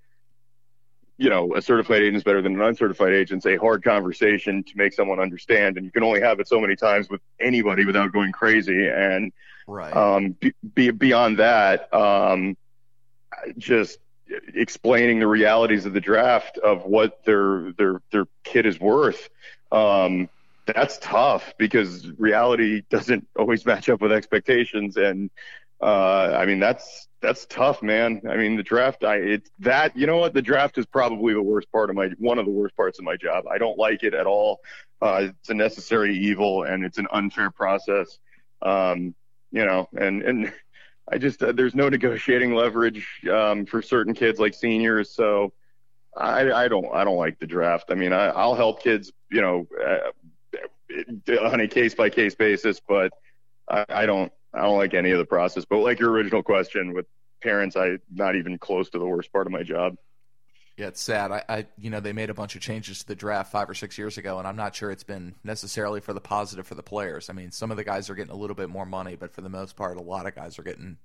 you know a certified agent is better than an uncertified agent is a hard conversation to make someone understand. And you can only have it so many times with anybody without going crazy. And right. um, be, beyond that um, just explaining the realities of the draft of what their their their kid is worth um, that's tough because reality doesn't always match up with expectations and uh, I mean that's that's tough, man. I mean the draft, I it's that you know what the draft is probably the worst part of my one of the worst parts of my job. I don't like it at all. Uh, it's a necessary evil and it's an unfair process. Um, you know, and and I just uh, there's no negotiating leverage um, for certain kids like seniors, so. I, I don't I don't like the draft. I mean, I, I'll help kids, you know, uh, on a case by case basis, but I, I don't I don't like any of the process. But like your original question with parents, I not even close to the worst part of my job. Yeah, it's sad. I, I, you know, they made a bunch of changes to the draft five or six years ago, and I'm not sure it's been necessarily for the positive for the players. I mean, some of the guys are getting a little bit more money, but for the most part, a lot of guys are getting,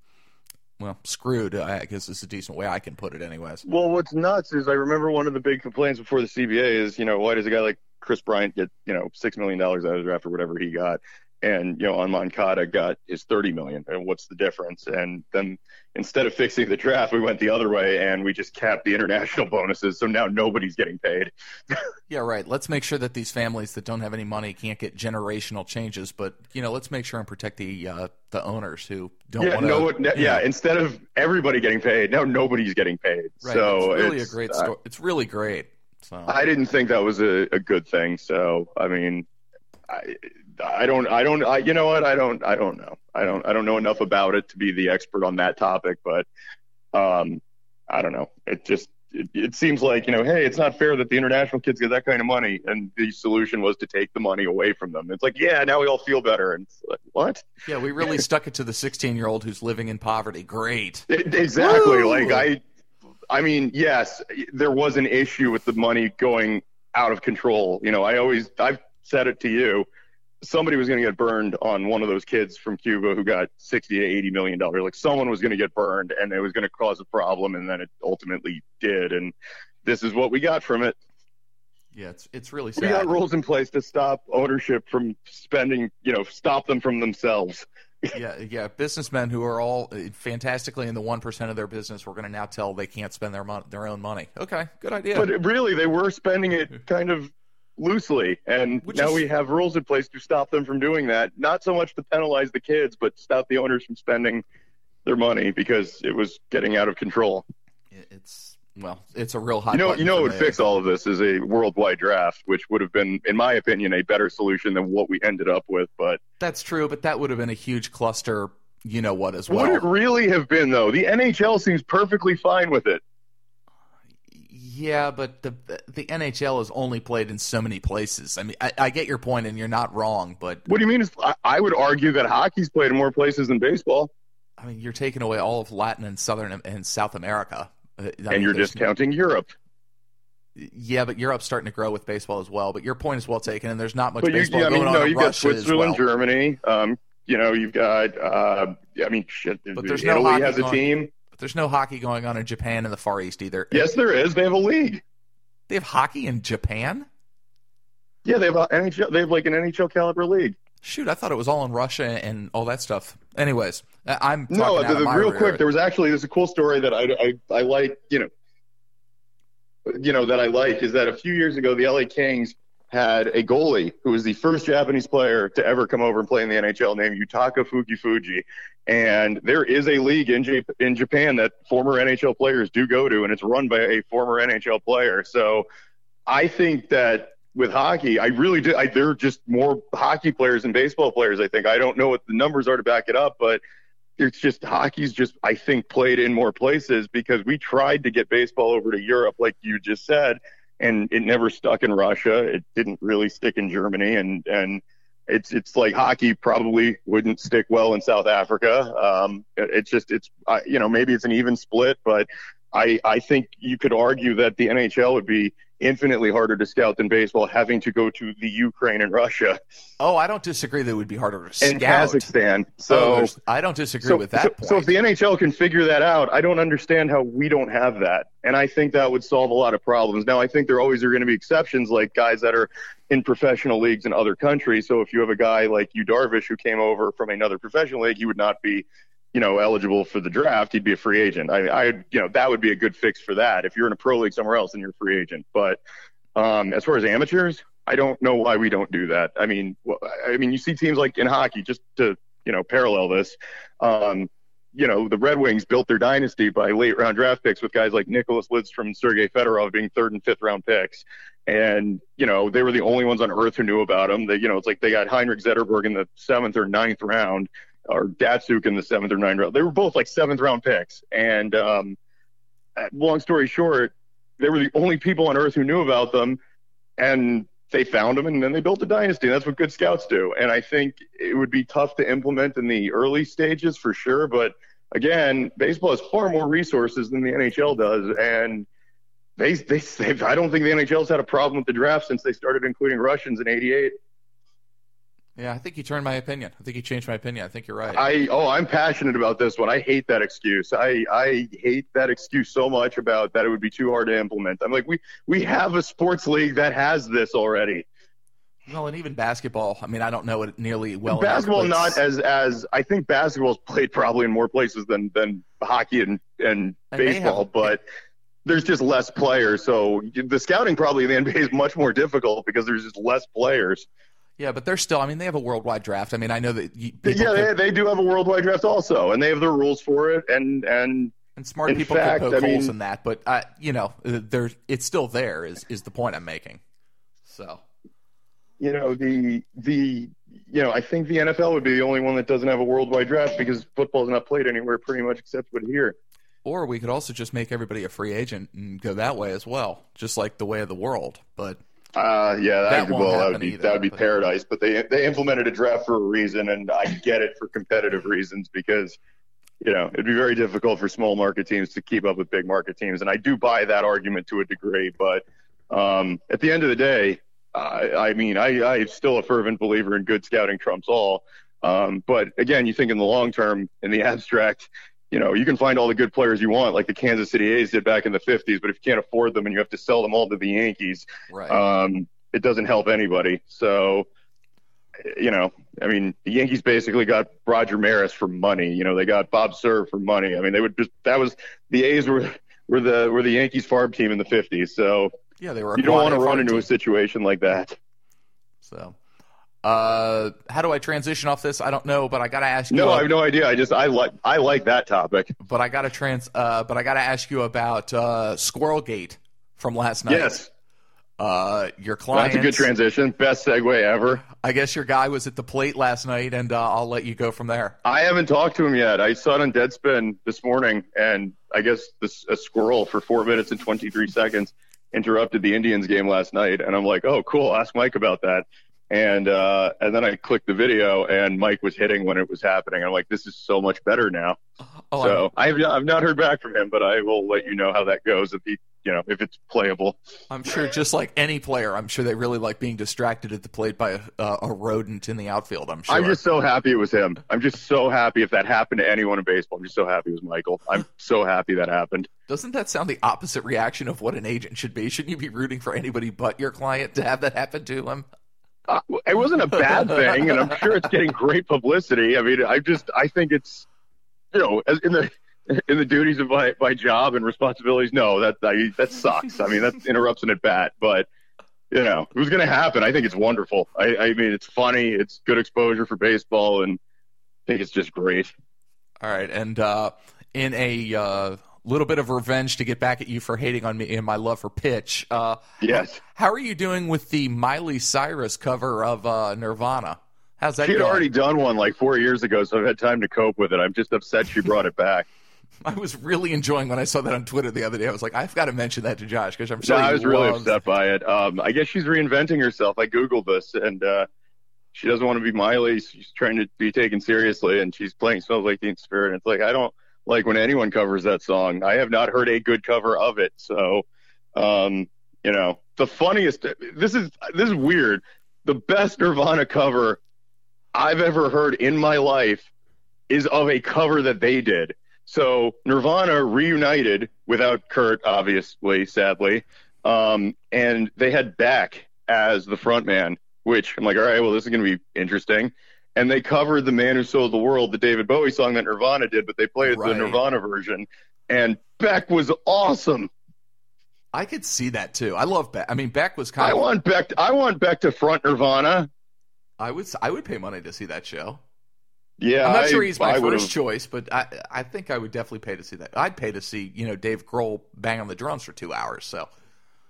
well, screwed. I guess is a decent way I can put it, anyways. Well, what's nuts is I remember one of the big complaints before the CBA is, you know, why does a guy like Kris Bryant get you know six million dollars out of the draft or whatever he got, and you know on Moncada got his 30 million. And what's the difference? And then instead of fixing the draft, we went the other way and we just capped the international bonuses. So now nobody's getting paid. yeah, right. Let's make sure that these families that don't have any money can't get generational changes. But you know, let's make sure and protect the uh, the owners who don't yeah, want to. No, yeah, know. instead of everybody getting paid, now nobody's getting paid. Right. So it's really it's, a great story. Uh, it's really great. So I didn't think that was a, a good thing. So I mean, I I don't I don't I, you know what I don't I don't know I don't I don't know enough about it to be the expert on that topic. But um, I don't know. It just it, it, seems like, you know, hey, it's not fair that the international kids get that kind of money. And the solution was to take the money away from them. It's like, yeah, now we all feel better. And like, what? Yeah, we really stuck it to the 16 year old who's living in poverty. Great. It, exactly. Woo! Like, I, I mean, yes, there was an issue with the money going out of control. You know, I always, I've said it to you somebody was going to get burned on one of those kids from Cuba who got 60 to 80 million dollars. Like someone was going to get burned and it was going to cause a problem and then it ultimately did. And this is what we got from it. Yeah, it's it's really sad. We got rules in place to stop ownership from spending, you know, stop them from themselves. Yeah, yeah. Businessmen who are all uh, fantastically in the one percent of their business, we're going to now tell they can't spend their mon- their own money. Okay, good idea. But really, they were spending it kind of loosely. And Which now is... we have rules in place to stop them from doing that. Not so much to penalize the kids, but stop the owners from spending their money because it was getting out of control. It's well, it's a real hot. You know, you know, what would fix all of this is a worldwide draft, which would have been, in my opinion, a better solution than what we ended up with. But that's true. But that would have been a huge cluster. You know what? As well. Would it really have been though? The NHL seems perfectly fine with it. Yeah, but the the NHL is only played in so many places. I mean, I, I get your point, and you're not wrong. But what do you mean? I, I would argue that hockey's played in more places than baseball. I mean, you're taking away all of Latin and Southern and South America, uh, and you're discounting Europe. Yeah, but Europe's starting to grow with baseball as well. But your point is well taken, and there's not much but baseball you, yeah, going I mean, on no, you've got Switzerland, well. Germany. Um, you know, you've got. Uh, I mean, shit. But there's Italy no has a team. But there's no hockey going on in Japan and the Far East either. Yes, there is. They have a league. They have hockey in Japan. Yeah, they have a NHL. They have like an NHL caliber league. Shoot, I thought it was all in Russia and all that stuff. Anyways, I'm no. The, the, real quick, there was actually there's a cool story that I, I I like. You know, you know that I like is that a few years ago the LA Kings had a goalie who was the first Japanese player to ever come over and play in the NHL named Yutaka Fukufuji. And there is a league in, J- in Japan that former NHL players do go to, and it's run by a former NHL player. So I think that with hockey, I really do. I, there are just more hockey players than baseball players. I think I don't know what the numbers are to back it up, but it's just hockey's just I think played in more places because we tried to get baseball over to Europe, like you just said, and it never stuck in Russia. It didn't really stick in Germany, and and it's it's like hockey probably wouldn't stick well in South Africa. Um, it's just it's uh, you know maybe it's an even split, but I I think you could argue that the NHL would be infinitely harder to scout than baseball, having to go to the Ukraine and Russia. Oh, I don't disagree that it would be harder to scout. And Kazakhstan. So oh, I don't disagree so, with that so, point. So if the NHL can figure that out, I don't understand how we don't have that. And I think that would solve a lot of problems. Now, I think there always are going to be exceptions, like guys that are in professional leagues in other countries. So if you have a guy like Yu Darvish who came over from another professional league, he would not be you know, eligible for the draft, he'd be a free agent. I, I, you know, that would be a good fix for that. If you're in a pro league somewhere else, then you're a free agent. But um, as far as amateurs, I don't know why we don't do that. I mean, I mean, you see teams like in hockey, just to you know parallel this. Um, you know, the Red Wings built their dynasty by late round draft picks with guys like Nicklas Lidstrom and Sergei Fedorov being third and fifth round picks. And, you know, they were the only ones on earth who knew about them. They, you know, it's like they got Henrik Zetterberg in the seventh or ninth round or Datsyuk in the seventh or ninth round. They were both like seventh round picks. And um, long story short, they were the only people on earth who knew about them. And they found them and then they built a dynasty. That's what good scouts do. And I think it would be tough to implement in the early stages for sure. But again, baseball has far more resources than the NHL does. And they, they, I don't think the NHL's had a problem with the draft since they started including Russians in 88. Yeah, I think you turned my opinion. I think you changed my opinion. I think you're right. I oh, I'm passionate about this one. I hate that excuse. I I hate that excuse so much about that it would be too hard to implement. I'm like, we we have a sports league that has this already. Well, and even basketball. I mean, I don't know it nearly well. Basketball not as as I think basketball is played probably in more places than than hockey and and, and baseball, but there's just less players. So the scouting probably in the NBA is much more difficult because there's just less players. Yeah, but they're still. I mean, they have a worldwide draft. I mean, I know that. You, yeah, they, they do have a worldwide draft also, and they have their rules for it. And and and smart people fact, can poke I holes mean, in that, but uh, you know, there it's still there. Is is the point I'm making? So, you know, the the you know, I think the NFL would be the only one that doesn't have a worldwide draft because football is not played anywhere pretty much except but here. Or we could also just make everybody a free agent and go that way as well, just like the way of the world. But uh, yeah, that, That would, well, that would be either, that would be but- paradise. But they they implemented a draft for a reason, and I get it for competitive reasons because you know it'd be very difficult for small market teams to keep up with big market teams, and I do buy that argument to a degree. But um, at the end of the day, I, I mean, I I'm still a fervent believer in good scouting trumps all. Um, but again, you think in the long term, in the abstract, you know, you can find all the good players you want, like the Kansas City A's did back in the 50s. But if you can't afford them and you have to sell them all to the Yankees, right, um, it doesn't help anybody. So, you know, I mean, the Yankees basically got Roger Maris for money. You know, they got Bob Cerv for money. I mean, they would just that was the A's were were the were the Yankees farm team in the 50s. So yeah, they were. you don't want to run into team. a situation like that. So, uh, how do I transition off this? I don't know, but I gotta ask you. No, I have no idea. I just I like I like that topic. but I gotta trans. Uh, but I gotta ask you about uh, Squirrelgate from last night. Yes, Uh, your client. that's a good transition. Best segue ever. I guess your guy was at the plate last night, and uh, I'll let you go from there. I haven't talked to him yet. I saw it on Deadspin this morning, and I guess this, a squirrel for four minutes and 23 seconds interrupted the Indians game last night. And I'm like, oh, cool. Ask Mike about that. And uh, and then I clicked the video, and Mike was hitting when it was happening. I'm like, this is so much better now. Oh, so I've I've not heard back from him, but I will let you know how that goes if he you know if it's playable. I'm, sure, just like any player, I'm sure they really like being distracted at the plate by a, a rodent in the outfield. I'm sure. I'm just so happy it was him. I'm just so happy if that happened to anyone in baseball. I'm just so happy it was Michael. I'm so happy that happened. Doesn't that sound the opposite reaction of what an agent should be? Shouldn't you be rooting for anybody but your client to have that happen to him? Uh, it wasn't a bad thing, and I'm sure it's getting great publicity. I mean, I just I think it's you know as in the in the duties of my, my job and responsibilities. No, that I, that sucks. I mean, that interrupts an at bat, but you know, it was going to happen. I think it's wonderful. I, I mean, it's funny. It's good exposure for baseball, and I think it's just great. All right, and uh, in a uh, little bit of revenge to get back at you for hating on me and my love for pitch. Uh, Yes. How are you doing with the Miley Cyrus cover of uh, Nirvana? How's that She had going? already done one like four years ago, so I've had time to cope with it. I'm just upset she brought it back. I was really enjoying when I saw that on Twitter the other day. I was like, I've got to mention that to Josh because I'm No, sure he I was really upset by it. Um, I guess she's reinventing herself. I googled this, and uh, she doesn't want to be Miley. She's trying to be taken seriously, and she's playing "Smells Like Teen Spirit." And it's like I don't like when anyone covers that song. I have not heard a good cover of it. So, um, you know, the funniest. This is this is weird. The best Nirvana cover I've ever heard in my life is of a cover that they did. So Nirvana reunited without Kurt, obviously, sadly, um, and they had Beck as the frontman. Which I'm like, all right, well, this is going to be interesting. And they covered "The Man Who Sold the World," the David Bowie song that Nirvana did, but they played Right. the Nirvana version. And Beck was awesome. I could see that too. I love Beck. I mean, Beck was kind I of. want Beck. I want Beck to front Nirvana. I would. I would pay money to see that show. Yeah, I'm not I- sure he's my I would've- first choice, but I, I think I would definitely pay to see that. I'd pay to see, you know, Dave Grohl bang on the drums for two hours. So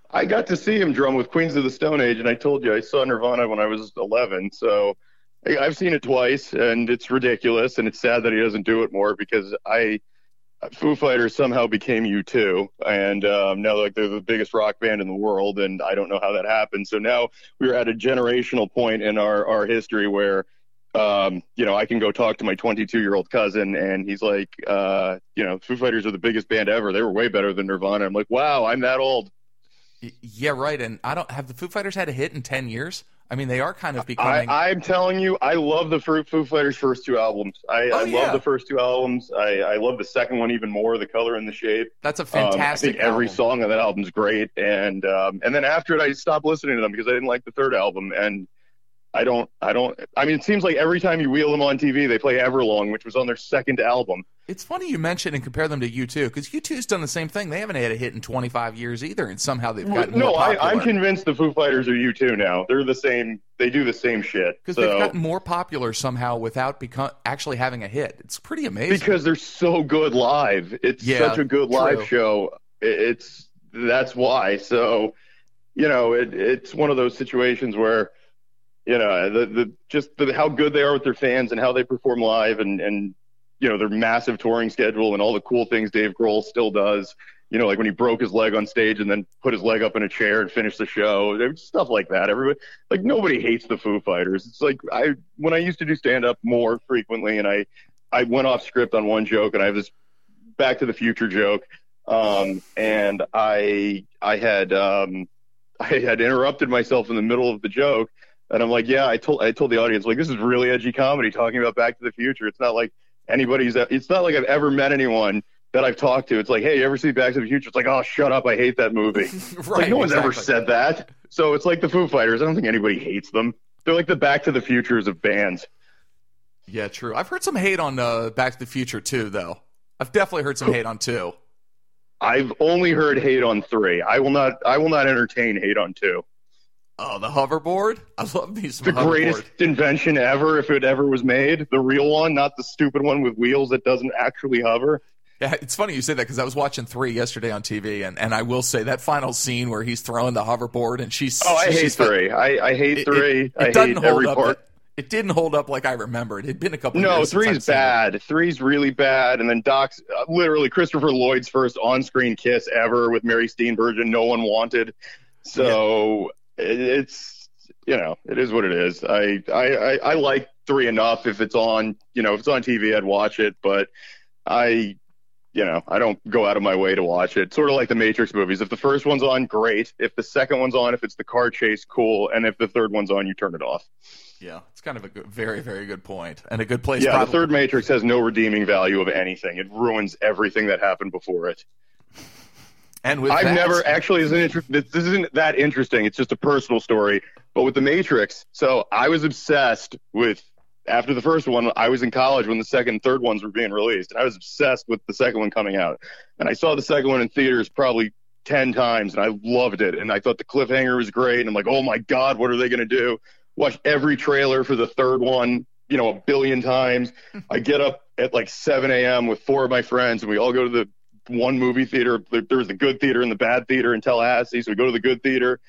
I got to see him drum with Queens of the Stone Age, and I told you I saw Nirvana when I was 11. So I- I've seen it twice, and it's ridiculous, and it's sad that he doesn't do it more because I Foo Fighters somehow became U2, and um, now like they're the biggest rock band in the world, and I don't know how that happened. So now we're at a generational point in our our history where. Um, you know, I can go talk to my 22 year old cousin, and he's like, uh, you know, Foo Fighters are the biggest band ever. They were way better than Nirvana. I'm like, wow, I'm that old. yeah, right. And I don't have the Foo Fighters had a hit in ten years. I mean, they are kind of becoming. I, I'm telling you, I love the Foo, Foo Fighters' first two albums. I, Oh, I yeah. love the first two albums. I, I love the second one even more, the color and the shape. that's a Um, fantastic. I think every song on that album's great. And um, and then after it, I stopped listening to them because I didn't like the third album. And I don't, I don't. I mean, it seems like every time you wheel them on TV, they play Everlong, which was on their second album. It's funny you mention and compare them to U2 because U2's done the same thing. They haven't had a hit in 25 years either, and somehow they've gotten no, more I. I'm convinced the Foo Fighters are you too now. They're the same. They do the same shit. because so, they've gotten more popular somehow without become actually having a hit. It's pretty amazing. because they're so good live. It's Yeah, such a good live true. show. It's that's why. So, you know, it, it's one of those situations where, you know, the the just the, how good they are with their fans and how they perform live, and and you know their massive touring schedule and all the cool things Dave Grohl still does. You know, like when he broke his leg on stage and then put his leg up in a chair and finished the show, stuff like that. Everybody, like nobody hates the Foo Fighters. It's like I when I used to do stand up more frequently, and I I went off script on one joke, and I have this Back to the Future joke, um, and I I had um, I had interrupted myself in the middle of the joke, and I'm like, yeah, I told I told the audience like this is really edgy comedy talking about Back to the Future. It's not like anybody's. It's not like I've ever met anyone that I've talked to. It's like, hey, you ever see Back to the Future? It's like, oh, shut up, I hate that movie. right, like no one's exactly. ever said that. So it's like the Foo Fighters. I don't think anybody hates them. They're like the Back to the Futures of bands. Yeah, true. I've heard some hate on uh, Back to the Future too, though. I've definitely heard some hate on two. I've only heard hate on three. I will not. I will not entertain hate on two. Oh, the hoverboard! I love these. The hoverboard. greatest invention ever, if it ever was made. The real one, not the stupid one with wheels that doesn't actually hover. Yeah, it's funny you say that because I was watching three yesterday on TV, and, and I will say that final scene where he's throwing the hoverboard and she's. Oh, I hate three. I, I hate three. It, it, it I doesn't hate hold up. Part. It didn't hold up like I remember. It had been a couple. No, three's bad. Three's really bad. And then Doc's uh, literally Christopher Lloyd's first on-screen kiss ever with Mary Steenburgen. No one wanted. So. It, it's you know it is what it is. I, I I I like three enough. If it's on, you know, if it's on TV, I'd watch it. But I you know, I don't go out of my way to watch it. Sort of like the Matrix movies. If the first one's on, great. If the second one's on, if it's the car chase, cool. And if the third one's on, you turn it off. Yeah, it's kind of a good, very, very good point, and a good place. Yeah, probably. the third Matrix has no redeeming value of anything. It ruins everything that happened before it. And with I've that, never actually isn't inter- this isn't that interesting. It's just a personal story. But with the Matrix, so I was obsessed with after the first one, I was in college when the second and third ones were being released, and I was obsessed with the second one coming out. And I saw the second one in theaters probably ten times, and I loved it. And I thought the cliffhanger was great. And I'm like, oh my god, what are they going to do? Watch every trailer for the third one, you know, a billion times. I get up at like 7 a.m. with four of my friends, and we all go to the one movie theater. There was the good theater and the bad theater in Tallahassee, so we go to the good theater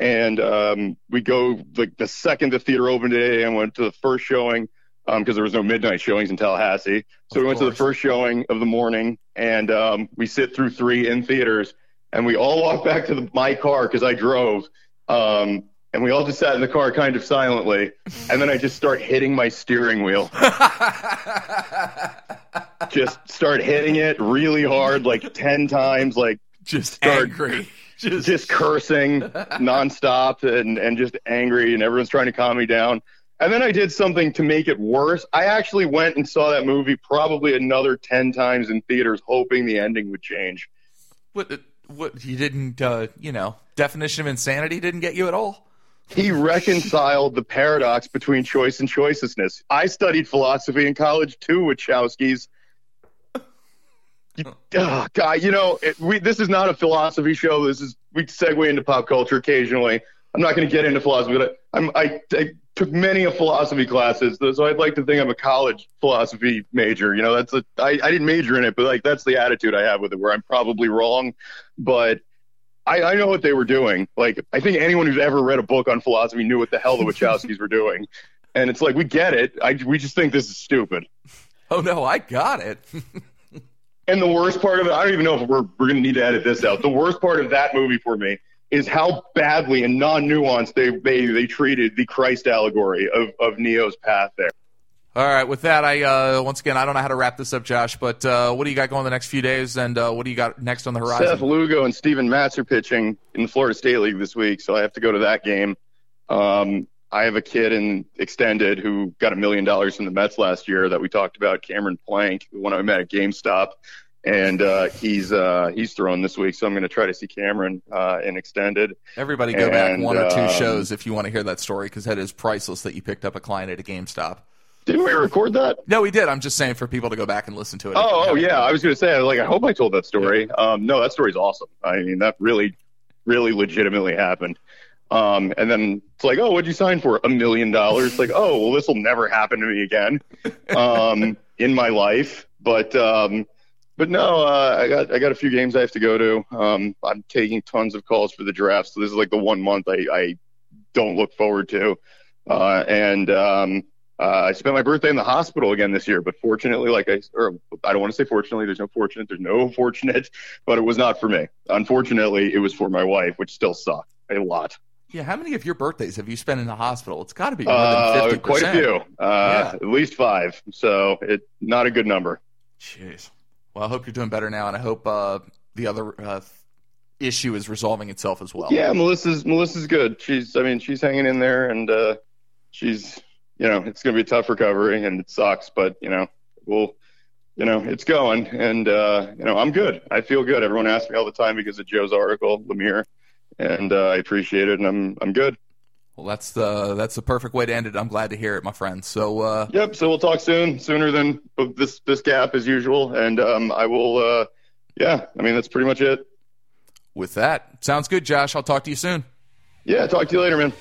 and um, we go like the second the theater opened today and went to the first showing because um, there was no midnight showings in Tallahassee. So of we went course. to the first showing of the morning and um, we sit through three in theaters and we all walk back to the, my car because I drove. Um, and we all just sat in the car kind of silently. And then I just start hitting my steering wheel. just start hitting it really hard, like 10 times, like just start, angry just, just cursing nonstop and, and just angry, and everyone's trying to calm me down. And then I did something to make it worse. I actually went and saw that movie probably another 10 times in theaters, hoping the ending would change. What, what, you didn't, uh, you know, definition of insanity didn't get you at all? He reconciled the paradox between choice and choicelessness. I studied philosophy in college too, Wachowskis oh, God, you know, it, we, this is not a philosophy show. This is we segue into pop culture occasionally. I'm not going to get into philosophy, but I'm, I, I took many of philosophy classes, so I'd like to think I'm a college philosophy major. You know, that's a I, I didn't major in it, but like that's the attitude I have with it, where I'm probably wrong, but I, I know what they were doing. Like I think anyone who's ever read a book on philosophy knew what the hell the Wachowskis were doing, and it's like we get it. I we just think this is stupid. Oh no, I got it. And the worst part of it, I don't even know if we're, we're going to need to edit this out. The worst part of that movie for me is how badly and non-nuanced they, they, they treated the Christ allegory of, of Neo's path there. All right, with that, I uh, once again I don't know how to wrap this up, Josh. But uh, what do you got going the next few days, and uh, what do you got next on the horizon? Seth Lugo and Steven Matz are pitching in the Florida State League this week, so I have to go to that game. Um, I have a kid in extended who got a million dollars from the Mets last year that we talked about, Cameron Planck, the one I met at GameStop, and uh, he's uh, he's thrown this week, so I'm going to try to see Cameron uh, in extended. Everybody, go and, back one or two um, shows if you want to hear that story because that is priceless. That you picked up a client at a GameStop. Didn't we record that? No, we did. I'm just saying for people to go back and listen to it. Oh, oh yeah. I was going to say, like, I hope I told that story. Yeah. Um, no, that story's awesome. I mean, that really, really legitimately happened. Um, and then it's like, oh, what'd you sign for? A million dollars. Like, oh, well, this will never happen to me again um, in my life. But um, but no, uh, I got I got a few games I have to go to. Um, I'm taking tons of calls for the draft, so this is like the one month I, I don't look forward to. Uh, and um, Uh, I spent my birthday in the hospital again this year, but fortunately, like I, or I don't want to say fortunately, there's no fortunate, there's no fortunate, but it was not for me. Unfortunately, it was for my wife, which still sucked a lot. Yeah, how many of your birthdays have you spent in the hospital? It's got to be more than 50%. Uh, quite a few, uh, yeah. at least five. So it's not a good number. Jeez. Well, I hope you're doing better now, and I hope uh, the other uh, issue is resolving itself as well. Yeah, Melissa's Melissa's good. She's, I mean, she's hanging in there, and uh, she's you know, it's going to be a tough recovery and it sucks, but you know, we'll, you know, it's going and, uh, you know, I'm good. I feel good. Everyone asks me all the time because of Joe's article, Lemire, and, uh, I appreciate it and I'm, I'm good. Well, that's the, that's the perfect way to end it. I'm glad to hear it, my friend. So, uh, yep. So we'll talk soon, sooner than this, this gap as usual. And, um, I will, uh, yeah, I mean, that's pretty much it. With that, sounds good, Josh. I'll talk to you soon. Yeah. Talk to you later, man.